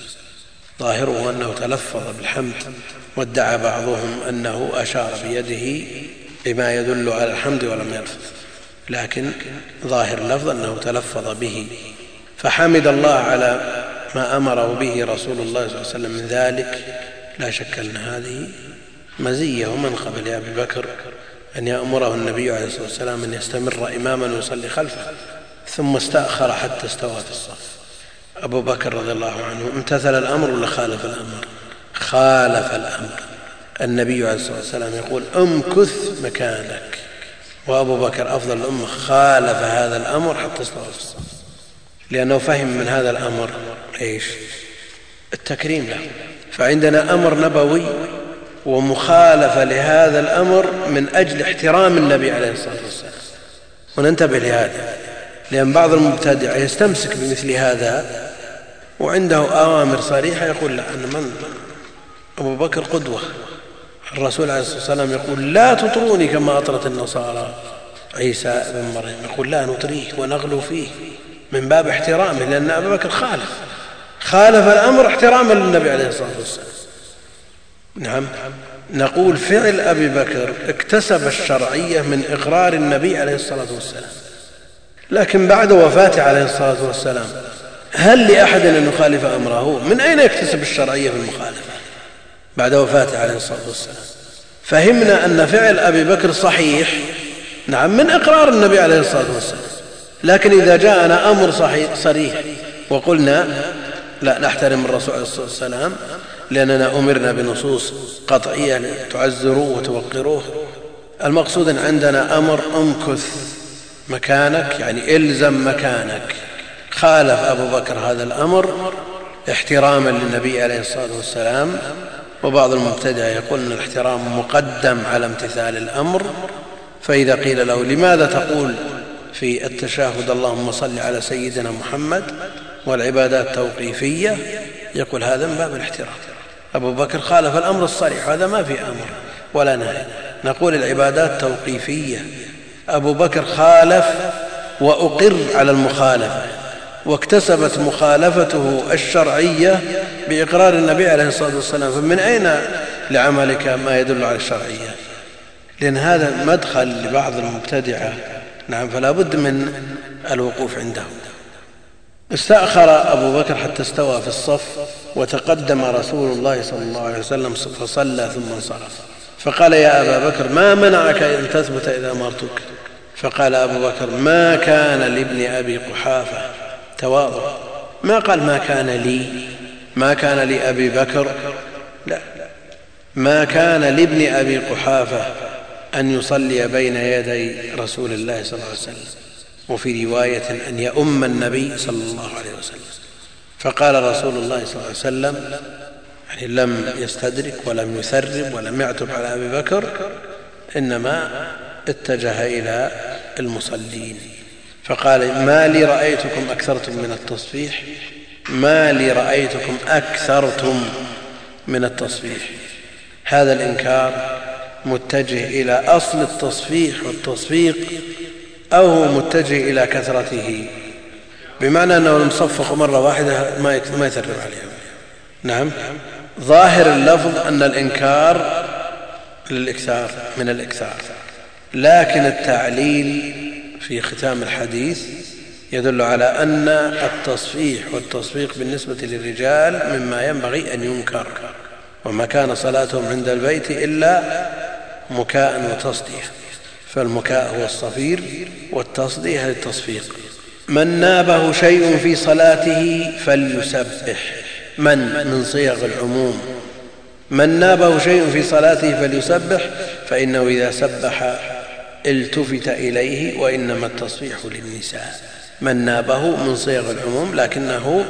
ظاهره أنه تلفظ بالحمد وادعى بعضهم أنه أشار بيده بما يدل على الحمد ولم يلفظ لكن ظاهر اللفظ أنه تلفظ به فحمد الله على ما أمره به رسول الله صلى الله عليه وسلم. من ذلك لا شك أن هذه مزية ومنقبة لأبي بكر أن يأمره النبي عليه الصلاة والسلام أن يستمر إماما ويصلي خلفه ثم استأخر حتى استوى في الصف. أبو بكر رضي الله عنه امتثل الأمر ولا خالف الأمر؟ خالف الأمر. النبي عليه الصلاة والسلام يقول امكث مكانك. وأبو بكر أفضل الأمة خالف هذا الأمر حتى استوى في الصف. لأنه فهم من هذا الأمر إيش؟ التكريم له. فعندنا أمر نبوي ومخالفة لهذا الأمر من أجل احترام النبي عليه الصلاة والسلام. وننتبه لهذا لأن بعض المبتدع يستمسك بمثل هذا وعنده أوامر صريحة يقول لا أنا من؟ أبو بكر قدوة. الرسول عليه الصلاة والسلام يقول لا تطروني كما أطرت النصارى. عيسى بن مريم يقول لا نطريه ونغلو فيه من باب احترامه لأن أبا بكر خالف. خالف الأمر احتراما للنبي عليه الصلاة والسلام. نعم. نقول فعل أبي بكر اكتسب الشرعية من إقرار النبي عليه الصلاة والسلام. لكن بعد وفاته عليه الصلاة والسلام هل لأحد أن يخالف أمره؟ من أين يكتسب الشرعية في المخالفة بعد وفاته عليه الصلاة والسلام؟ فهمنا أن فعل أبي بكر صحيح نعم من إقرار النبي عليه الصلاة والسلام. لكن إذا جاءنا أمر صحيح صريح وقلنا لا نحترم الرسول عليه الصلاة والسلام لأننا أمرنا بنصوص قطعية تعزروه وتوقروه. المقصود إن عندنا أمر امكث مكانك يعني إلزم مكانك. خالف أبو بكر هذا الأمر احتراما للنبي عليه الصلاة والسلام وبعض المبتدع يقول إن الاحترام مقدم على امتثال الأمر. فإذا قيل له لماذا تقول في التشهد اللهم صل على سيدنا محمد؟ والعبادات توقيفية يقول هذا من باب الاحترام أبو بكر خالف الأمر الصريح هذا ما في أمر ولا نهي. نقول العبادات توقيفية. أبو بكر خالف وأقر على المخالفة. واكتسبت مخالفته الشرعية بإقرار النبي عليه الصلاة والسلام. فمن أين لعملك ما يدل على الشرعية؟ لأن هذا مدخل لبعض المبتدعة. نعم فلا بد من الوقوف عنده. استأخر أبو بكر حتى استوى في الصف وتقدم رسول الله صلى الله عليه وسلم فصلى ثم انصرف. فقال يا أبا بكر ما منعك أن تثبت إذا أمرتك فقال أبو بكر ما كان لابن أبي قحافة. تواضع. ما قال ما كان لي؟ ما كان لأبي بكر؟ لا. ما كان لابن أبي قحافة أن يصلي بين يدي رسول الله صلى الله عليه وسلم. وفي رواية أن يؤم النبي صلى الله عليه وسلم. فقال رسول الله صلى الله عليه وسلم يعني لم يستدرك ولم يثرب ولم يعتب على أبي بكر إنما اتجه إلى المصلين. فقال ما لي رأيتكم أكثرتم من التصفيح؟ ما لي رأيتكم أكثرتم من التصفيح. هذا الإنكار متجه إلى أصل التصفيح والتصفيق أو هو متجه إلى كثرته. بمعنى أنه لم صفق مرة واحدة ما يثرب عليها نعم. ظاهر اللفظ أن الإنكار للإكثار من الإكثار. لكن التعليل في ختام الحديث يدل على أن التصفيح والتصفيق بالنسبة للرجال مما ينبغي أن ينكر. وما كان صلاتهم عند البيت إلا مكاء وتصدية فالمكاء هو الصفير والتصدية هي التصفيق من نابه شيء في صلاته فليسبح. من من صيغ العموم. من نابه شيء في صلاته فليسبح فإنه إذا سبح التفت إليه وإنما التصفيح للنساء. من نابه من صيغ العموم لكنه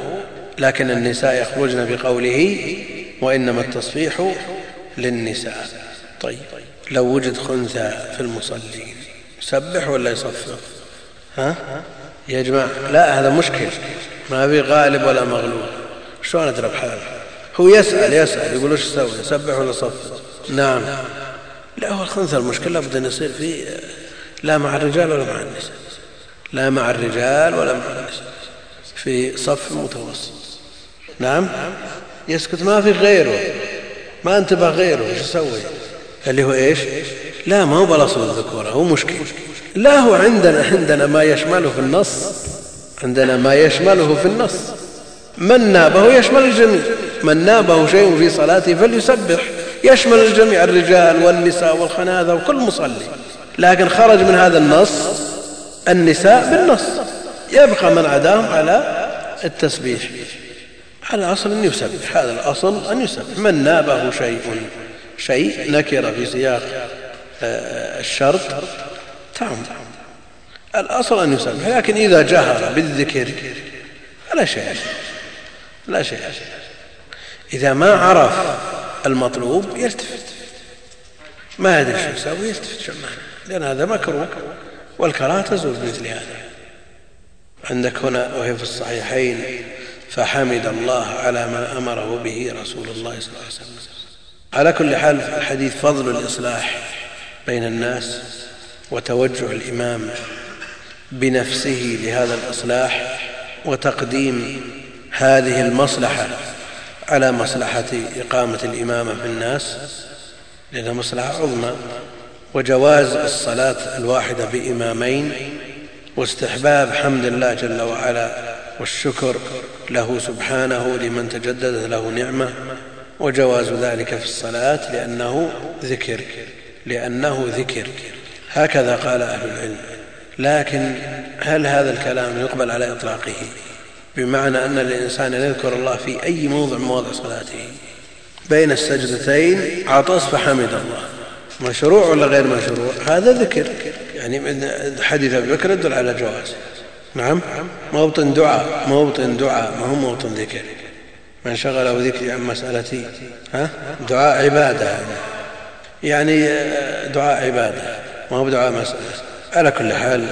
لكن النساء يخرجن بقوله وإنما التصفيح للنساء. طيب. لو وجد خنثى في المصلين يسبح ولا يصفق؟ ها؟ يا جماعة لا هذا مشكل. ما في غالب ولا مغلوب. شلون ادرب حاله هو يسأل يسأل يقول وش يسوي يسبح ولا يصفق؟ نعم. لا هو الخنثى المشكلة لابد أن يصير في لا مع الرجال ولا مع النساء. لا مع الرجال ولا مع النساء. في صف متوسط. نعم؟ يسكت ما في غيره. ما أنتبه غيره إيش يسوي؟ اللي هو إيش؟ لا ما هو بالاصل الذكورة هو مشكل لا هو عندنا عندنا ما يشمله في النص. عندنا ما يشمله في النص. من نابه يشمل الجميع. من نابه شيء في صلاته فليسبح. يشمل الجميع الرجال والنساء والخناذا وكل مصلي. لكن خرج من هذا النص النساء بالنص. يبقى من عداهم على التسبيح. على الاصل أن يسبح. هذا الأصل أن يسبح. من نابه شيء. شيء نكر في سياق آه، الشرط تعم الأصل أن يسبح لكن إذا جهر بالذكر فلا شيء لا شيء. إذا ما عرف المطلوب يلتفت. ما يدري شو يسوي يلتفت شو لأن هذا مكروه والكراهة تزول بمثل هذا. عندك هنا وهي في الصحيحين فحمد الله على ما أمره به رسول الله صلى الله عليه وسلم. على كل حال الحديث فضل الإصلاح بين الناس وتوجه الإمام بنفسه لهذا الإصلاح وتقديم هذه المصلحة على مصلحة إقامة الإمامة في الناس لأنها مصلحة عظمى وجواز الصلاة الواحدة بإمامين واستحباب حمد الله جل وعلا والشكر له سبحانه لمن تجددت له نعمة وجواز ذلك في الصلاة لأنه ذكر لأنه ذكر. هكذا قال أهل العلم. لكن هل هذا الكلام يقبل على إطلاقه؟ بمعنى أن الإنسان يذكر الله في أي موضع مواضع صلاته. بين السجدتين عطس فحمد الله. مشروع ولا غير مشروع؟ هذا ذكر. يعني من حديث أبي بكر يدل على جواز. نعم؟ موطن دعاء موطن دعاء ما هو موطن ذكر. من شغله ذكري عن مسألتي ها؟ دعاء عبادة. يعني دعاء عبادة. ما هو دعاء مسألة. على كل حال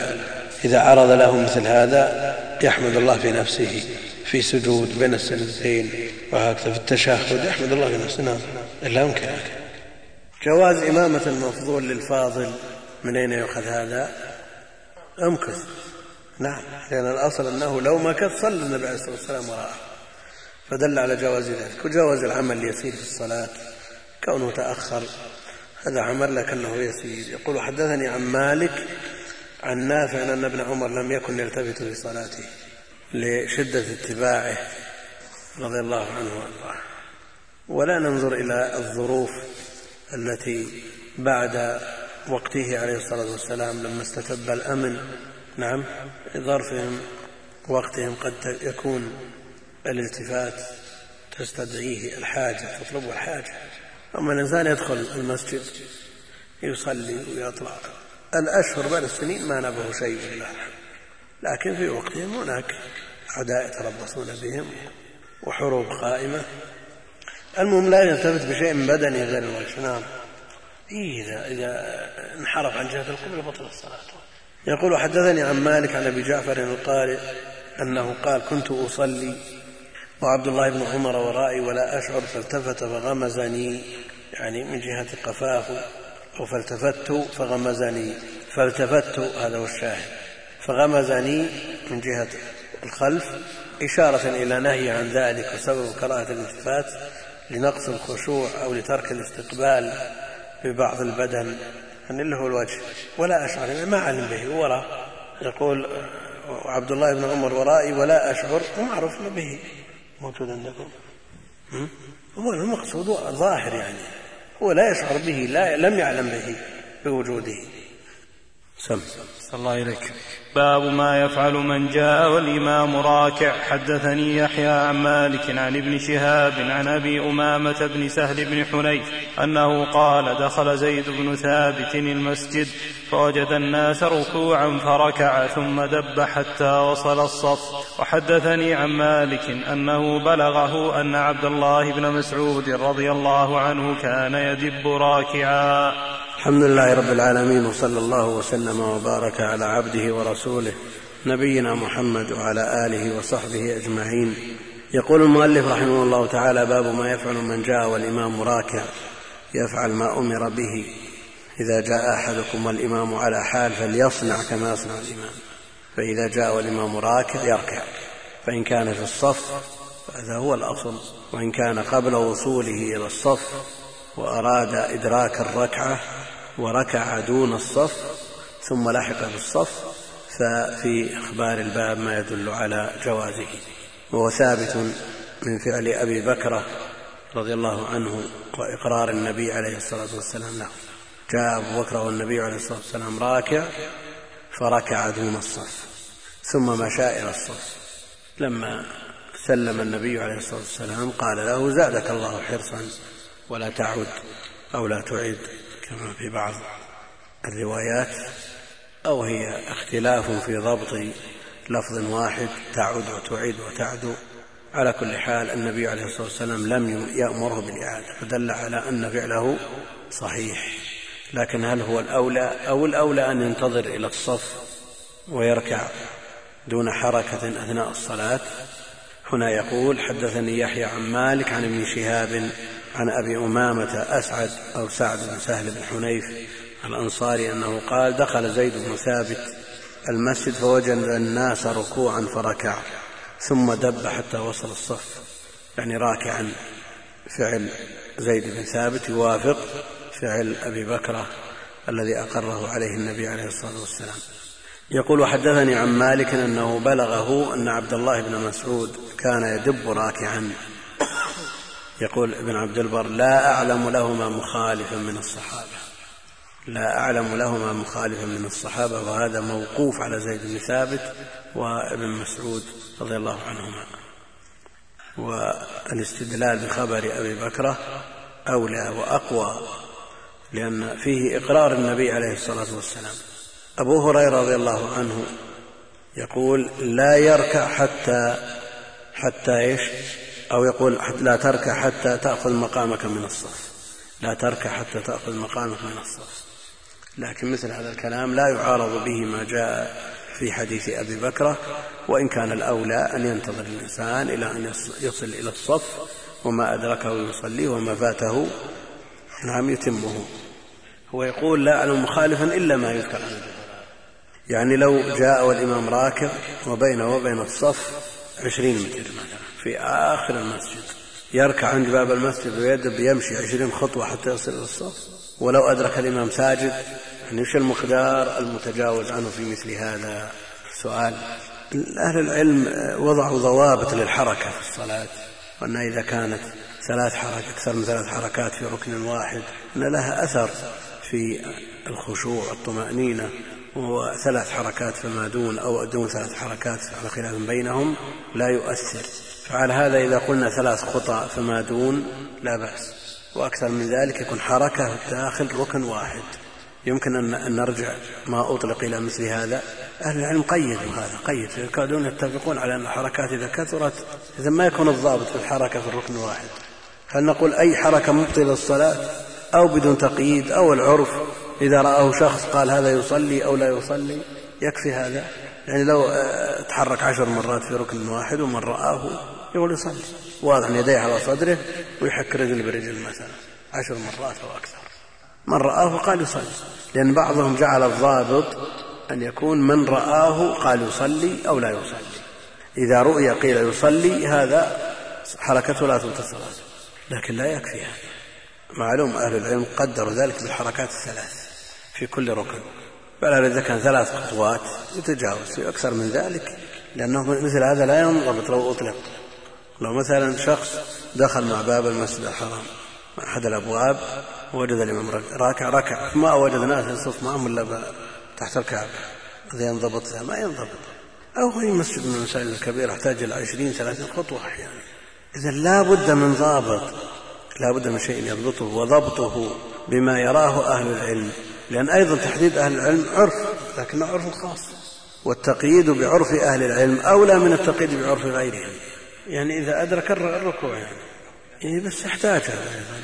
إذا عرض له مثل هذا يحمد الله في نفسه في سجود بين السجدتين وهكذا في التشهد يحمد الله في نفسه. نعم. إلا يمكن جواز إمامة المفضول للفاضل من أين يؤخذ هذا؟ أمكث. نعم. لأن الأصل أنه لو مكث صلى النبي عليه الصلاة والسلام وراءه. فدل على جواز ذلك. وجواز العمل اليسير في الصلاة كونه تأخر هذا عمل لكنه يسير. يقول حدثني عن مالك عن نافع أن ابن عمر لم يكن يلتفت في صلاته لشدة اتباعه رضي الله عنه وأرضاه. ولا ننظر إلى الظروف التي بعد وقته عليه الصلاة والسلام لما استتب الأمن. نعم ظرفهم وقتهم قد يكون الالتفات تستدعيه الحاجة تطلبه الحاجة. أما الإنسان يدخل المسجد يصلي ويطلع الأشهر بين السنين ما نبه شيء لله لكن في وقتهم هناك أعداء يتربصون بهم وحروب قائمة. المهم لا يلتفت بشيء بدني غير الوجه. نعم. إذا إذا انحرف عن جهة القبلة بطل الصلاة. يقول حدثني عن مالك عن أبي جعفر القارئ أنه قال كنت أصلي وعبد الله بن عمر ورائي ولا أشعر فالتفت فغمزني يعني من جهة قفاه أو فالتفت فغمزني فالتفت هذا هو الشاهد فغمزني من جهة الخلف إشارة إلى نهي عن ذلك وسبب كراهة الالتفات لنقص الخشوع أو لترك الاستقبال ببعض البدن أن اللي هو الوجه ولا أشعر ما علم به وراء يقول عبد الله بن عمر ورائي ولا أشعر ومعروف به. موجود عندكم؟ هو المقصود ظاهر يعني. هو لا يشعر به لا لم يعلم به بوجوده. سم صلى الله إليك باب ما يفعل من جاء والإمام راكع. حدثني يحيى عن مالك عن ابن شهاب عن أبي أمامة بن سهل بن حنيف أنه قال دخل زيد بن ثابت المسجد فوجد الناس ركوعا فركع ثم دب حتى وصل الصف. وحدثني عن مالك أنه بلغه أن عبد الله بن مسعود رضي الله عنه كان يدب راكعا. الحمد لله رب العالمين وصلى الله وسلم وبارك على عبده ورسوله نبينا محمد وعلى آله وصحبه أجمعين. يقول المؤلف رحمه الله تعالى باب ما يفعل من جاء والإمام راكع يفعل ما أمر به. إذا جاء أحدكم والإمام على حال فليصنع كما يصنع الإمام. فإذا جاء والإمام راكع يركع. فإن كان في الصف فهذا هو الأصل. وإن كان قبل وصوله إلى الصف وأراد إدراك الركعة وركع دون الصف ثم لحق بالصف ففي إخبار الباب ما يدل على جوازه. وهو ثابت من فعل أبي بكره رضي الله عنه وإقرار النبي عليه الصلاة والسلام له. جاء أبو بكر والنبي عليه الصلاة والسلام راكع فركع دون الصف ثم مشى إلى الصف. لما سلم النبي عليه الصلاة والسلام قال له زادك الله حرصا ولا تعد أو لا تعد. كما في بعض الروايات أو هي اختلاف في ضبط لفظ واحد تعد وتعيد وتعدو على كل حال النبي عليه الصلاة والسلام لم يأمره بالإعادة فدل على أن فعله صحيح. لكن هل هو الأولى أو الأولى أن ينتظر إلى الصف ويركع دون حركة أثناء الصلاة؟ هنا يقول حدثني يحيى عن مالك عن ابن شهاب عن أبي أمامة أسعد أو سعد بن سهل بن حنيف الانصاري أنه قال دخل زيد بن ثابت المسجد فوجد الناس ركوعا فركع ثم دب حتى وصل الصف. يعني راكعا فعل زيد بن ثابت يوافق فعل أبي بكره الذي أقره عليه النبي عليه الصلاة والسلام. يقول حدثني عن مالك أنه بلغه أن عبد الله بن مسعود كان يدب راكعا. يقول ابن عبد البر لا أعلم لهما مخالفا من الصحابة. لا أعلم لهما مخالفا من الصحابة وهذا موقوف على زيد بن ثابت وابن مسعود رضي الله عنهما. والاستدلال بخبر أبي بكرة أولى وأقوى لأن فيه إقرار النبي عليه الصلاة والسلام. أبو هريرة رضي الله عنه يقول لا يركع حتى حتى إيش؟ أو يقول لا تركع حتى تأخذ مقامك من الصف. لا تركع حتى تأخذ مقامك من الصف. لكن مثل هذا الكلام لا يعارض به ما جاء في حديث أبي بكرة وإن كان الأولى أن ينتظر الإنسان إلى أن يصل إلى الصف وما أدركه يصلي وما فاته نعم يتمه. هو يقول لا أعلم مخالفا إلا ما يذكر عن يعني لو جاء والإمام راكب وبينه وبين الصف عشرين متر مثلا. في آخر المسجد. يركع عند باب المسجد ويدب يمشي عشرين خطوة حتى يصل إلى الصف. ولو أدرك الإمام ساجد يعني إيش المقدار المتجاوز عنه في مثل هذا السؤال؟ أهل العلم وضعوا ضوابط للحركة في الصلاة. وأن إذا كانت ثلاث حركات أكثر من ثلاث حركات في ركن واحد أن لها أثر في الخشوع والطمأنينة وهو ثلاث حركات فما دون أو دون ثلاث حركات على خلاف بينهم لا يؤثر. فعلى هذا إذا قلنا ثلاث خطى فما دون لا بأس. وأكثر من ذلك يكون حركة داخل ركن واحد. يمكن أن نرجع ما أطلق إلى مثل هذا. أهل العلم قيدوا هذا قيد يكادون يتفقون على أن الحركات إذا كثرت إذا ما يكون الضابط في الحركة في الركن واحد. هل نقول أي حركة مبطلة الصلاة أو بدون تقييد أو العرف إذا رآه شخص قال هذا يصلي أو لا يصلي يكفي هذا. يعني لو آه، تحرك عشر مرات في ركن واحد ومن رآه يقول يصلي. واضح يديه على صدره ويحك رجل برجل مثلا عشر مرات أو أكثر. من رآه قال يصلي. لأن بعضهم جعل الضابط أن يكون من رآه قال يصلي أو لا يصلي. إذا رؤي قيل يصلي هذا حركته لا صلاته لكن لا يكفي هذا. معلوم أهل العلم قدروا ذلك بالحركات الثلاث. في كل ركن. بل إذا كان ثلاث خطوات يتجاوز أكثر من ذلك لأنه مثل هذا لا ينضبط لو أطلق. لو مثلا شخص دخل مع باب المسجد الحرام أحد الأبواب وجد الإمام راكع ركع ما وجد ناس يصف معهم إلا تحت الكعبة. هذا ينضبط ما ينضبط. أو أي مسجد من المساجد الكبيرة يحتاج إلى عشرين ثلاثين خطوة أحيانا. إذا لا بد من ضابط لا بد من شيء يضبطه وضبطه بما يراه أهل العلم. لأن أيضا تحديد أهل العلم عرف لكنه عرف خاص والتقييد بعرف أهل العلم أولى من التقييد بعرف غيرهم. يعني إذا أدرك الركوع يعني, يعني بس يحتاج هذا أيضا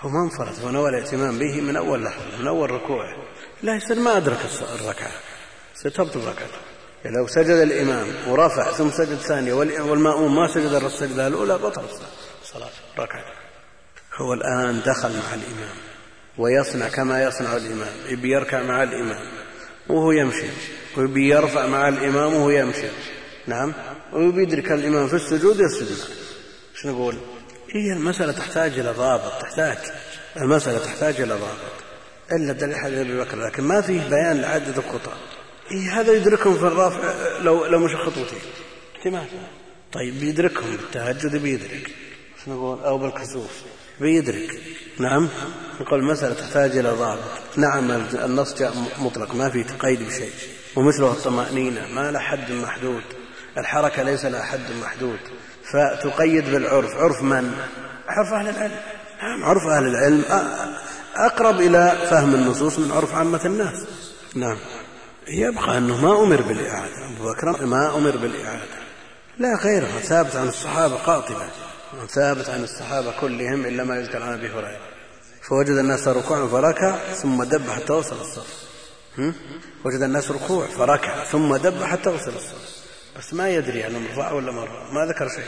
هو ما انفرد هو نوى الاهتمام به من أول لحظة من أول ركوع. لا يصير ما أدرك الركعة. ستبطل ركعته يعني لو سجد الإمام ورفع ثم سجد ثانية والمأموم ما سجد السجدة الأولى بطل الصلاة ركعته هو الآن دخل مع الإمام. ويصنع كما يصنع الإمام. يبي يركع مع الإمام وهو يمشي. ويبي يرفع مع الإمام وهو يمشي. نعم؟ ويبي يدرك الإمام في السجود يسجد. إيش نقول؟ هي المسألة تحتاج إلى ضابط تحتاج. المسألة تحتاج إلى ضابط. إلا دليل حديث أبي بكر لكن ما فيه بيان لعدد الخطى إيه هذا يدركهم في الرافع لو لو مش خطوتين احتمال طيب بيدركهم بالتهجد بيدرك. شو نقول؟ أو بالكسوف. بيدرك. نعم. نقول المسألة تحتاج إلى ضابط نعم النص جاء مطلق ما في تقيد بشيء. ومثله الطمأنينة ما له حد محدود. الحركة ليس لها حد محدود. فتقيد بالعرف. عرف من؟ عرف أهل العلم. نعم عرف أهل العلم. أقرب إلى فهم النصوص من عرف عامة الناس. نعم. يبقى أنه ما أمر بالإعادة. أبو بكر ما أمر بالإعادة. لا غيرها ثابت عن الصحابة قاطبة ثابت عن الصحابة كلهم إلا ما يذكر عن أبي هريرة. فوجد الناس ركوعا فركع ثم دب حتى وصل الصف. وجد الناس ركوع فركع ثم دب حتى وصل الصف. بس ما يدري أنه مرفوع ولا مرة ما ذكر شيء.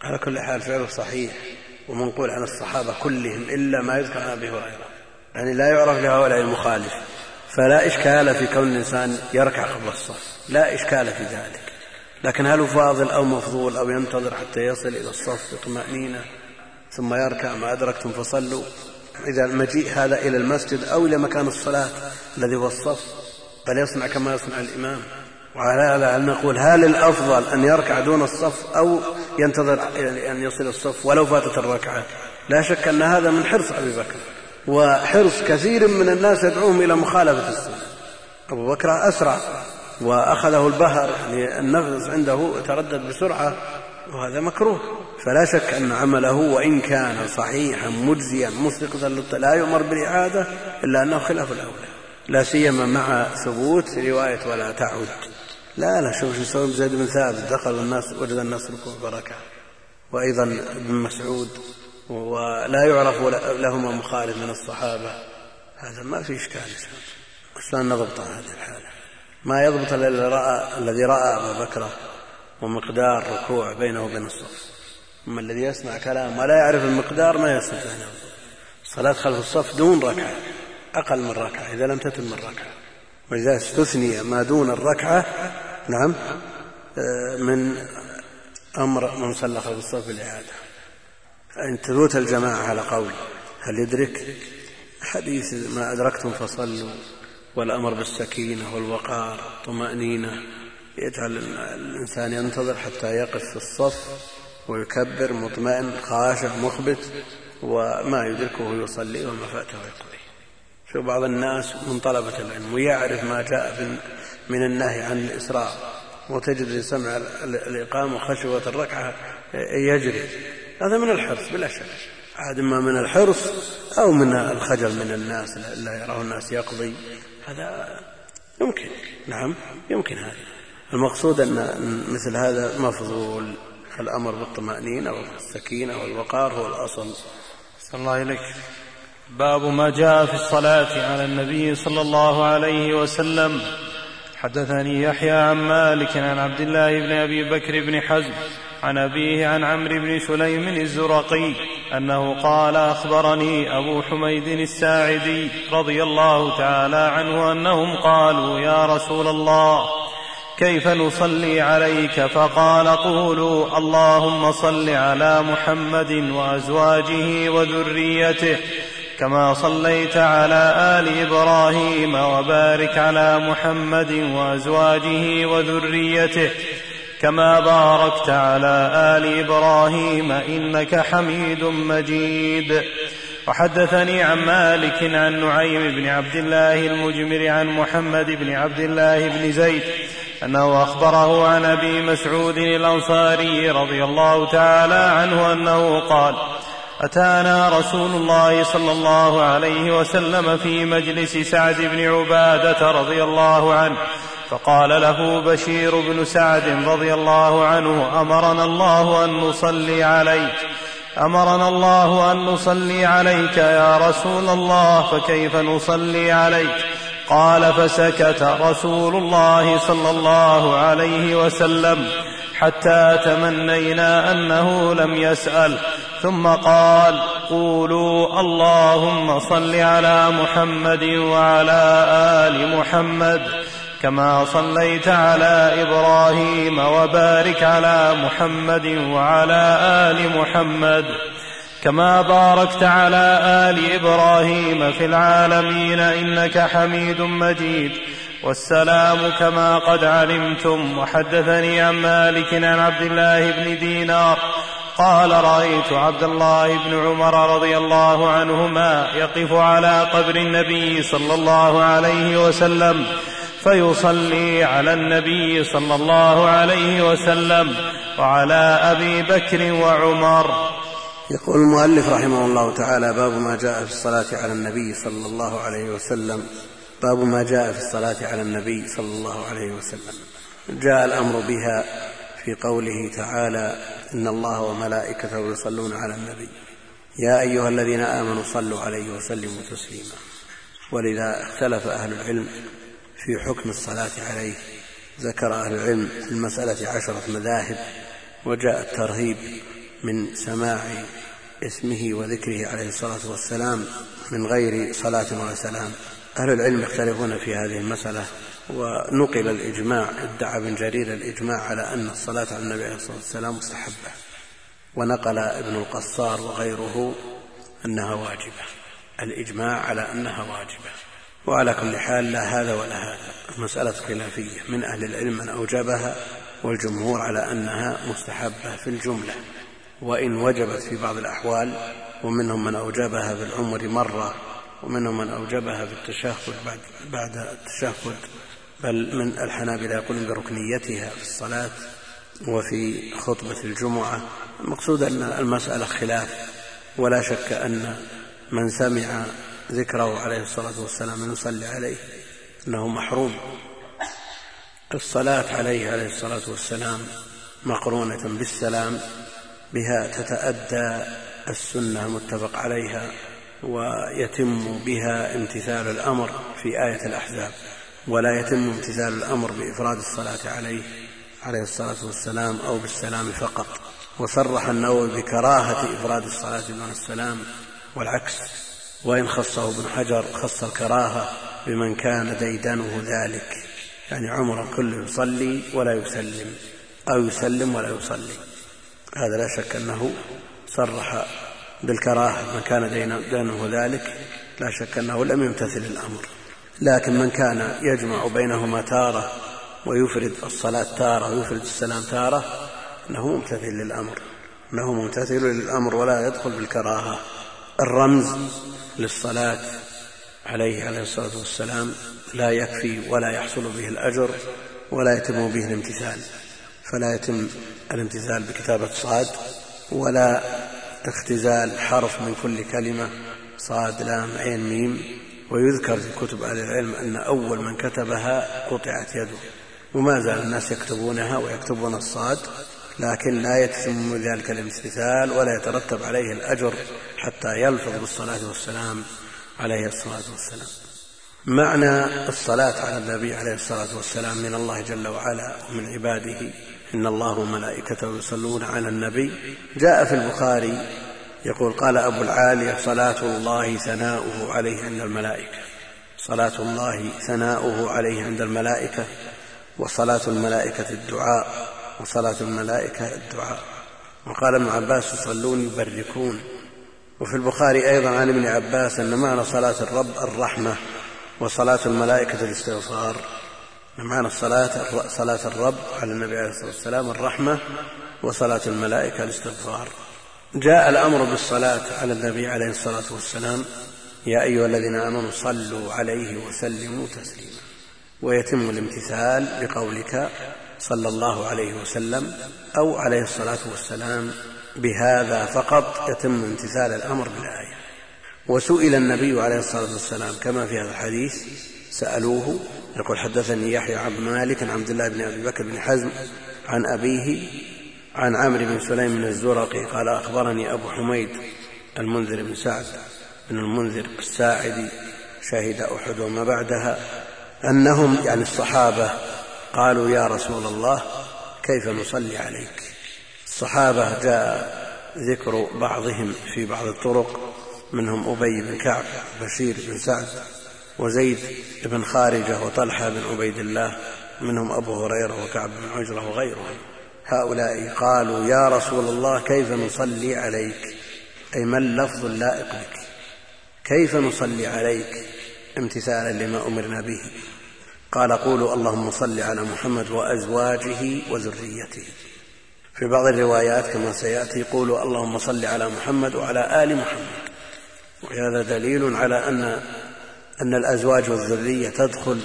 على كل حال فعله صحيح ومنقول عن الصحابة كلهم إلا ما يذكر عن أبي هريرة. يعني لا يعرف لهؤلاء المخالف. فلا إشكال في كون الإنسان يركع قبل الصف. لا إشكال في ذلك. لكن هل فاضل أو مفضول أو ينتظر حتى يصل إلى الصف بطمأنينة ثم يركع ما أدركتم فصلوا؟ إذا المجيء هذا إلى المسجد أو إلى مكان الصلاة الذي هو الصف بل يصنع كما يصنع الإمام. وعلى هذا هل نقول هل الأفضل أن يركع دون الصف أو ينتظر أن يصل الصف ولو فاتت الركعة؟ لا شك أن هذا من حرص أبي بكر وحرص كثير من الناس يدعوهم إلى مخالفة السنة. أبو بكر أسرع. وأخذه البهر النفس عنده تردد بسرعة وهذا مكروه. فلا شك أن عمله وإن كان صحيحا مجزيا مسقطا لا يؤمر بالإعادة إلا أنه خلاف الأولى. لا سيما مع ثبوت رواية ولا تعد لا لا شوف شو يسوي زيد بن ثابت. دخل الناس وجد الناس ركوع بركة. وأيضا ابن مسعود ولا يعرف لهما مخالف من الصحابة. هذا ما في إشكال. شلون نضبط هذه الحالة. ما يضبط إلا الذي رأى ابا بكر ومقدار ركوع بينه وبين الصف أما الذي يسمع كلام ولا يعرف المقدار ما يستطيع أن الصلاة خلف الصف دون ركعة أقل من ركعة إذا لم تتم الركعة. ولذا استثني ما دون الركعة نعم آه، من أمر من صلى خلف الصف بالاعاده فان تثبت الجماعة على قول هل يدرك؟ حديث ما أدركتم فصلوا. والأمر بالسكينة والوقار والطمأنينة يجعل الإنسان ينتظر حتى يقف في الصف ويكبر مطمئن خاشع مخبت وما يدركه يصلي وما فاته يقضي. شوف بعض الناس من طلبة العلم ويعرف ما جاء من النهي عن الإسراء وتجد سمع الإقامة وخشوة الركعة يجري. هذا من الحرص بلا شك. عاد إما من الحرص أو من الخجل من الناس لا يراه الناس يقضي. هذا يمكن. نعم. يمكن هذا. المقصود أن مثل هذا مفضول الأمر بالطمأنينة والسكينة والوقار هو الأصل. صلى الله إليك. باب ما جاء في الصلاة على النبي صلى الله عليه وسلم. حدثني يحيى عن مالك عن عبد الله بن أبي بكر بن حزم. عن أبيه عن عمرو بن سليم الزرقي أنه قال أخبرني أبو حميد الساعدي رضي الله تعالى عنه أنهم قالوا يا رسول الله كيف نصلي عليك؟ فقال قولوا اللهم صل على محمد وأزواجه وذريته كما صليت على آل إبراهيم وبارك على محمد وأزواجه وذريته. كما باركت على آل إبراهيم إنك حميد مجيد. وحدثني عن مالك عن نعيم بن عبد الله المجمر عن محمد بن عبد الله بن زيد أنه أخبره عن أبي مسعود الأنصاري رضي الله تعالى عنه أنه قال أتانا رسول الله صلى الله عليه وسلم في مجلس سعد بن عبادة رضي الله عنه فقال له بشير بن سعد رضي الله عنه أمرنا الله أن نصلي عليك أمرنا الله أن نصلي عليك يا رسول الله فكيف نصلي عليك؟ قال فسكت رسول الله صلى الله عليه وسلم حتى تمنينا أنه لم يسأل. ثم قال قولوا اللهم صل على محمد وعلى آل محمد. كما صليت على إبراهيم وبارك على محمد وعلى آل محمد كما باركت على آل إبراهيم في العالمين إنك حميد مجيد والسلام كما قد علمتم وحدثني عن مالك عن عبد الله بن دينار قال رأيت عبد الله بن عمر رضي الله عنهما يقف على قبر النبي صلى الله عليه وسلم فيصلي على النبي صلى الله عليه وسلم وعلى أبي بكر وعمر. يقول المؤلف رحمه الله تعالى باب ما جاء في الصلاة على النبي صلى الله عليه وسلم. باب ما جاء في الصلاة على النبي صلى الله عليه وسلم. جاء الأمر بها في قوله تعالى إن الله وملائكته يصلون على النبي. يا أيها الذين آمنوا صلوا عليه وسلموا تسليما. ولذا اختلف أهل العلم في حكم الصلاة عليه. ذكر أهل العلم في المسألة عشرة مذاهب وجاء الترهيب من سماع اسمه وذكره عليه الصلاة والسلام من غير صلاة ولا سلام. أهل العلم يختلفون في هذه المسألة ونقل الإجماع ادعى ابن جرير الإجماع على أن الصلاة على النبي عليه الصلاة والسلام مستحبة. ونقل ابن القصار وغيره أنها واجبة. الإجماع على أنها واجبة. وعلى كل حال لا هذا ولا هذا. مسألة خلافية. من أهل العلم من أوجبها والجمهور على أنها مستحبة في الجملة. وإن وجبت في بعض الأحوال ومنهم من أوجبها بالعمر مرة ومنهم من أوجبها بالتشهد بعد, بعد التشهد. بل من الحنابلة يقولون بركنيتها في الصلاة وفي خطبة الجمعة. المقصود أن المسألة خلاف. ولا شك أن من سمع ذكره عليه الصلاة والسلام يصلي عليه أنه محروم. الصلاة عليه عليه الصلاة والسلام مقرونة بالسلام بها تتأدى السنة المتفق عليها ويتم بها امتثال الأمر في آية الأحزاب ولا يتم امتثال الأمر بإفراد الصلاة عليه عليه الصلاة والسلام أو بالسلام فقط. وصرح النووي بكراهة إفراد الصلاة دون السلام والعكس. وإن خصه ابن حجر خص الكراهة بمن كان ديدنه ذلك. يعني عمره كله يصلي ولا يسلم أو يسلم ولا يصلي. هذا لا شك أنه صرح بالكراهة من كان دينه ذلك. لا شك أنه لم يمتثل الأمر. لكن من كان يجمع بينهما تارة ويفرد الصلاة تارة ويفرد السلام تارة أنه ممتثل للأمر. أنه ممتثل للأمر ولا يدخل بالكراهة. الرمز للصلاة عليه عليه الصلاة والسلام لا يكفي ولا يحصل به الأجر ولا يتم به الامتثال فلا يتم الامتثال بكتابة صاد ولا اختزال حرف من كل كلمة صاد لام عين ميم. ويذكر في كتب أهل العلم أن أول من كتبها قطعت يده. وما زال الناس يكتبونها ويكتبون الصاد لكن لا يتم ذلك الامتثال ولا يترتب عليه الأجر حتى يلفظ بالصلاة والسلام عليه الصلاة والسلام. معنى الصلاة على النبي عليه الصلاة والسلام من الله جل وعلا ومن عباده. إن الله وملائكته يصلون على النبي. جاء في البخاري يقول قال أبو العالية صلاة الله ثناؤه عليه عند الملائكة. صلاة الله ثناؤه عليه عند الملائكة. وصلاة الملائكة الدعاء. وصلاة الملائكة الدعاء. وقال ابن عباس يصلون يبركون. وفي البخاري أيضا عن ابن عباس أن معنى صلاة الرب الرحمة وصلاة الملائكة الاستغفار. معنى الصلاة صلاة الرب على النبي عليه الصلاة والسلام الرحمة وصلاة الملائكة الاستغفار. جاء الأمر بالصلاة على النبي عليه الصلاة والسلام. يا أيها الذين آمنوا صلوا عليه وسلموا تسليما. ويتم الامتثال بقولك صلى الله عليه وسلم أو عليه الصلاة والسلام بهذا فقط يتم امتثال الأمر بالآية. وسئل النبي عليه الصلاة والسلام كما في هذا الحديث سألوه يقول حدثني يحيى عن مالك عن عبد الله بن أبي بكر بن حزم عن أبيه عن عمرو بن سليم بن الزرقي قال أخبرني أبو حميد المنذر بن سعد بن المنذر الساعدي شهد أحد وما بعدها أنهم يعني الصحابة قالوا يا رسول الله كيف نصلي عليك؟ الصحابة جاء ذكر بعضهم في بعض الطرق منهم أبي بن كعب بشير بن سعد وزيد بن خارجة وطلحة بن عبيد الله منهم أبو هريرة وكعب بن عجرة وغيرهم. هؤلاء قالوا يا رسول الله كيف نصلي عليك؟ أي ما اللفظ اللائق بك؟ كيف نصلي عليك؟ امتثالا لما أمرنا به. قال قولوا اللهم صل على محمد وأزواجه وذريته. في بعض الروايات كما سيأتي قولوا اللهم صل على محمد وعلى آل محمد. وهذا دليل على أن أن الأزواج والذرية تدخل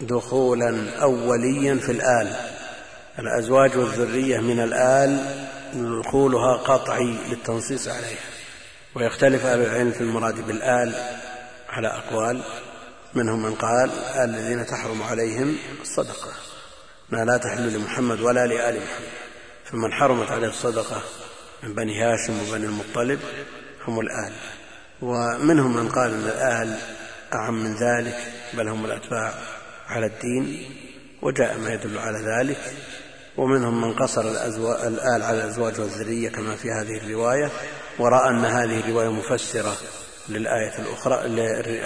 دخولا أوليا في الآل. الأزواج والذرية من الآل دخولها قطعي للتنصيص عليها. ويختلف أهل العلم في المراد بالآل على أقوال منهم من قال الذين تحرم عليهم الصدقة ما لا تحل لمحمد ولا لآل محمد. فمن حرمت عليه الصدقة من بني هاشم وبني المطلب هم الآل ومنهم من قال أن الآل أعم من ذلك بل هم الأتباع على الدين وجاء ما يدل على ذلك. ومنهم من قصر الآل على الأزواج والذرية كما في هذه الرواية. ورأى أن هذه الرواية مفسرة للآية الأخرى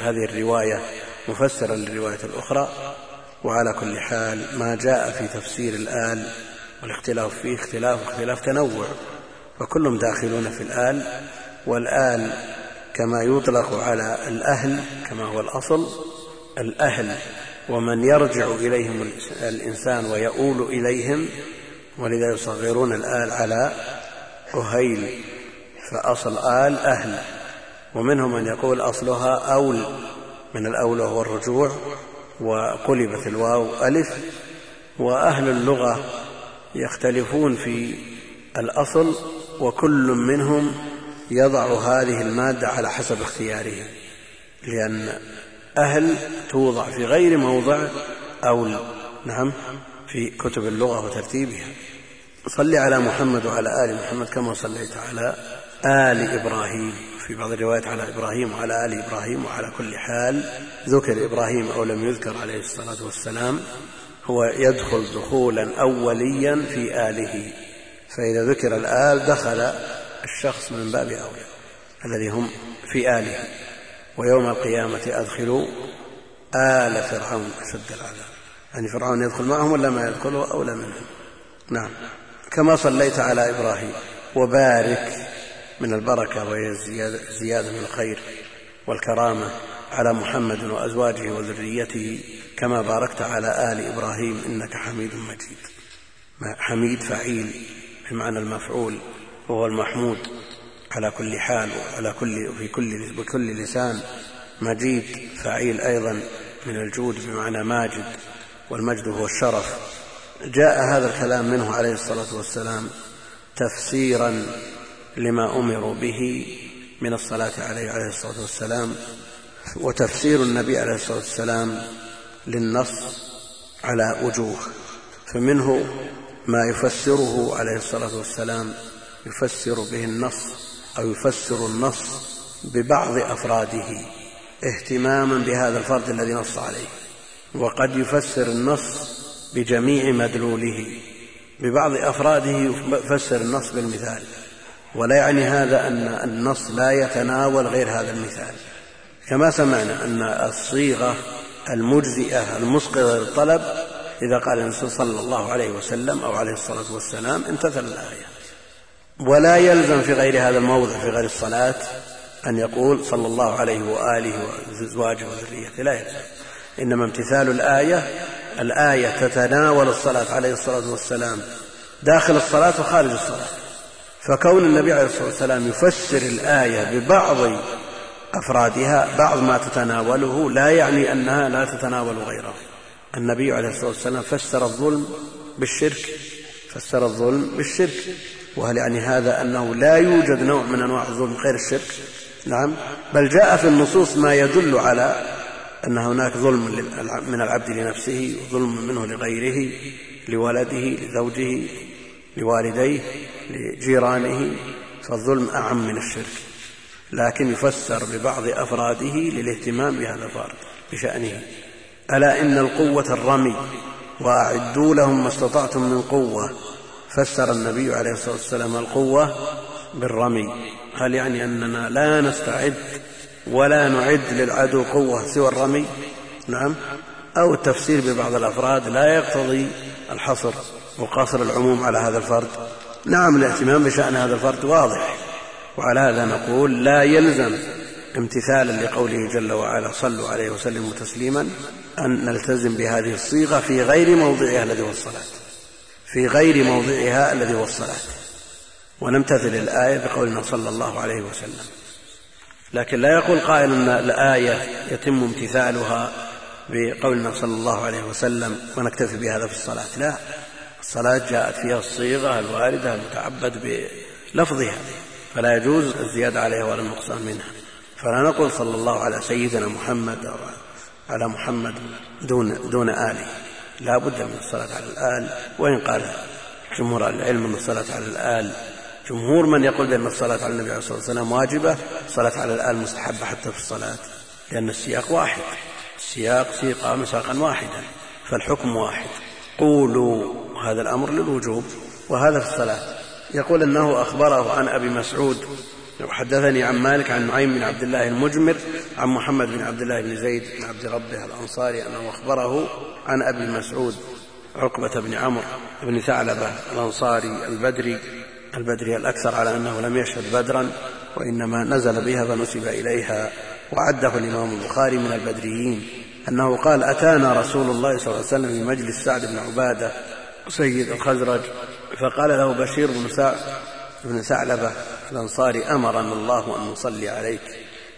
هذه الرواية مفسرة للرواية الأخرى. وعلى كل حال ما جاء في تفسير الآل والاختلاف فيه اختلاف اختلاف تنوع فكلهم داخلون في الآل والآل كما يطلق على الأهل كما هو الأصل الأهل ومن يرجع إليهم الإنسان ويؤول إليهم ولذا يصغرون الآل على أهيل فأصل آل أهل ومنهم من يقول أصلها أول من الأول وهو الرجوع وقلبت الواو ألف وأهل اللغة يختلفون في الأصل وكل منهم يضع هذه المادة على حسب اختياره لأن أهل توضع في غير موضع أو نعم في كتب اللغة وترتيبها. صل على محمد وعلى آل محمد كما صليت على آل إبراهيم. في بعض الروايات على إبراهيم وعلى آل إبراهيم وعلى كل حال ذكر إبراهيم أو لم يذكر عليه الصلاة والسلام. هو يدخل دخولا أوليا في آله. فإذا ذكر الآل دخل الشخص من باب أولى الذي هم في آله. ويوم القيامة أدخلوا آل فرعون أشد العذاب. يعني فرعون يدخل معهم ولا ما يدخله أولى منهم. نعم. كما صليت على إبراهيم وبارك من البركة وهي زيادة من الخير والكرامة على محمد وأزواجه وذريته. كما باركت على آل إبراهيم إنك حميد مجيد. حميد فعيل بمعنى المفعول وهو المحمود. على كل حال وعلى كل في كل بكل لسان. مجيد فعيل أيضا من الجود بمعنى ماجد والمجد هو الشرف. جاء هذا الكلام منه عليه الصلاة والسلام تفسيرا لما أمروا به من الصلاة عليه عليه الصلاة والسلام وتفسير النبي عليه الصلاة والسلام للنص على وجوه فمنه ما يفسره عليه الصلاة والسلام يفسر به النص أو يفسر النص ببعض أفراده اهتماما بهذا الفرد الذي نص عليه وقد يفسر النص بجميع مدلوله ببعض أفراده يفسر النص بالمثال ولا يعني هذا أن النص لا يتناول غير هذا المثال. كما سمعنا أن الصيغة المجزئة المسقطة للطلب إذا قال النبي صلى الله عليه وسلم أو عليه الصلاة والسلام امتثل الآية. ولا يلزم في غير هذا الموضع في غير الصلاة أن يقول صلى الله عليه وآله وأزواجه وذريته لا يلزم. إنما امتثال الآية الآية تتناول الصلاة عليه الصلاة والسلام داخل الصلاة وخارج الصلاة. فكون النبي عليه الصلاة والسلام يفسر الآية ببعض أفرادها بعض ما تتناوله لا يعني أنها لا تتناول غيره. النبي عليه الصلاة والسلام فسر الظلم بالشرك فسر الظلم بالشرك. وهل يعني هذا أنه لا يوجد نوع من أنواع الظلم غير الشرك؟ نعم. بل جاء في النصوص ما يدل على أن هناك ظلم من العبد لنفسه وظلم منه لغيره لولده لزوجه لوالديه لجيرانه. فالظلم أعم من الشرك. لكن يفسر ببعض أفراده للاهتمام بهذا الفرد بشأنه. ألا إن القوة الرمي وأعدوا لهم ما استطعتم من قوة. فسر النبي عليه الصلاة والسلام القوة بالرمي. هل يعني أننا لا نستعد ولا نعد للعدو قوة سوى الرمي؟ نعم. أو التفسير ببعض الأفراد لا يقتضي الحصر وقصر العموم على هذا الفرد. نعم الاهتمام بشأن هذا الفرد واضح. وعلى هذا نقول لا يلزم امتثالا لقوله جل وعلا صلوا عليه وسلموا تسليما أن نلتزم بهذه الصيغة في غير موضعها الذي هو الصلاة. في غير موضعها الذي هو الصلاة. ونمتثل الآية بقولنا صلى الله عليه وسلم. لكن لا يقول قائل أن الآية يتم امتثالها بقولنا صلى الله عليه وسلم ونكتفي بهذا في الصلاة. لا. الصلاة جاءت فيها الصيغة الواردة المتعبد بلفظها. فلا يجوز الزيادة عليها ولا النقصان منها. فلا نقول صلى الله على سيدنا محمد أو على محمد دون دون آله. لا بد من الصلاة على الآل وإن قال جمهور العلم أن الصلاة على الآل جمهور من يقول بأن الصلاة على النبي عليه الصلاة والسلام واجبة الصلاة على الآل مستحبة حتى في الصلاة لأن السياق واحد. السياق سيق مساقا واحدا فالحكم واحد. قولوا هذا الأمر للوجوب وهذا في الصلاة. يقول أنه أخبره عن أبي مسعود. وحدثني عن مالك عن نعيم بن عبد الله المجمر عن محمد بن عبد الله بن زيد بن عبد ربه الأنصاري أنه أخبره عن أبي مسعود عقبة بن عمرو بن ثعلبة الأنصاري البدري. البدري الأكثر على أنه لم يشهد بدرا وإنما نزل بها فنسب إليها وعده الإمام البخاري من البدريين. أنه قال أتانا رسول الله صلى الله عليه وسلم في مجلس سعد بن عبادة سيد الخزرج فقال له بشير بن سعد بن ثعلبة الأنصاري أمرنا الله أن نصلي عليك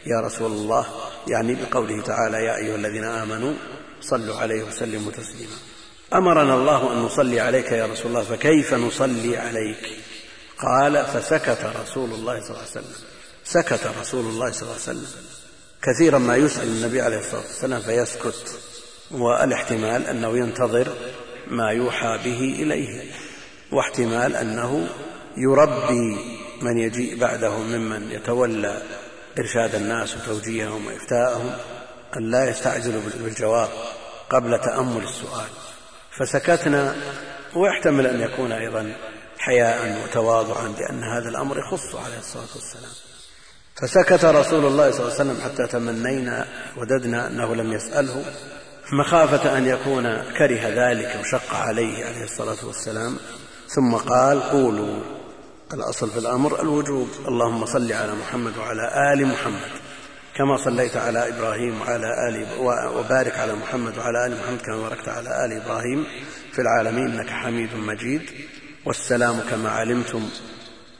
يا رسول الله يعني بقوله تعالى يا أيها الذين آمنوا صلوا عليه وسلموا تسليما. أمرنا الله أن نصلي عليك يا رسول الله فكيف نصلي عليك؟ قال فسكت رسول الله صلى الله عليه وسلم. سكت رسول الله صلى الله عليه وسلم. كثيرا ما يسأل النبي عليه الصلاة والسلام فيسكت والإحتمال أنه ينتظر ما يوحى به إليه. واحتمال أنه يربي من يجيء بعده ممن يتولى إرشاد الناس وتوجيههم وإفتاءهم أن لا يستعجلوا بالجواب قبل تأمل السؤال. فسكتنا ويحتمل أن يكون أيضا حياء وتواضعا لأن هذا الأمر يخص عليه الصلاة والسلام. فسكت رسول الله صلى الله عليه وسلم حتى تمنينا وددنا أنه لم يسأله. مخافة أن يكون كره ذلك وشق عليه عليه الصلاة والسلام. ثم قال قولوا. الأصل في الأمر الوجوب. اللهم صل على محمد وعلى آل محمد. كما صليت على إبراهيم وعلى آل وبارك على محمد وعلى آل محمد كما باركت على آل إبراهيم في العالمين إنك حميد مجيد. والسلام كما علمتم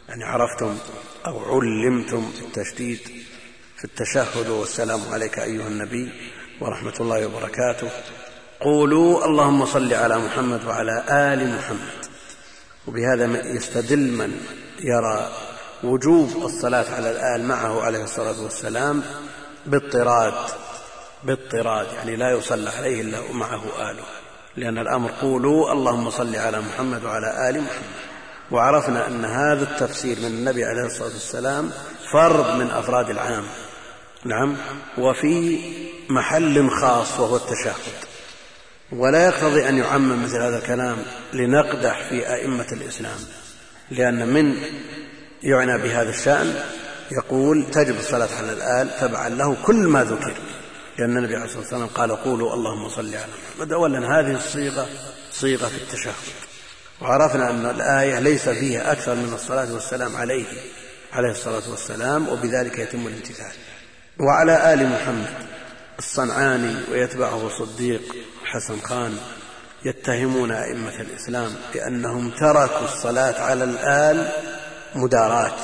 يعني عرفتم أو علمتم في التشديد في التشهد. والسلام عليك أيها النبي ورحمة الله وبركاته. قولوا اللهم صل على محمد وعلى آل محمد. وبهذا يستدل من يرى وجوب الصلاة على الآل معه عليه الصلاة والسلام باضطراد باضطراد يعني لا يصلى عليه إلا معه آله. لأن الأمر قولوا اللهم صل على محمد وعلى آل محمد. وعرفنا أن هذا التفسير من النبي عليه الصلاة والسلام فرض من أفراد العام. نعم وفي محل خاص وهو التشهد. ولا يقتضي أن يعمم مثل هذا الكلام لنقدح في أئمة الإسلام لأن من يعنى بهذا الشأن يقول تجب الصلاة على الآل تبعا له كل ما ذكر. لأن النبي عليه الصلاة والسلام قال قولوا اللهم صل على محمد. أولا هذه الصيغة صيغة التشهد. وعرفنا أن الآية ليس فيها أكثر من الصلاة والسلام عليه عليه الصلاة والسلام وبذلك يتم الامتثال. وعلى آل محمد الصنعاني ويتبعه صديق حسن خان يتهمون أئمة الإسلام بأنهم تركوا الصلاة على الآل مداراة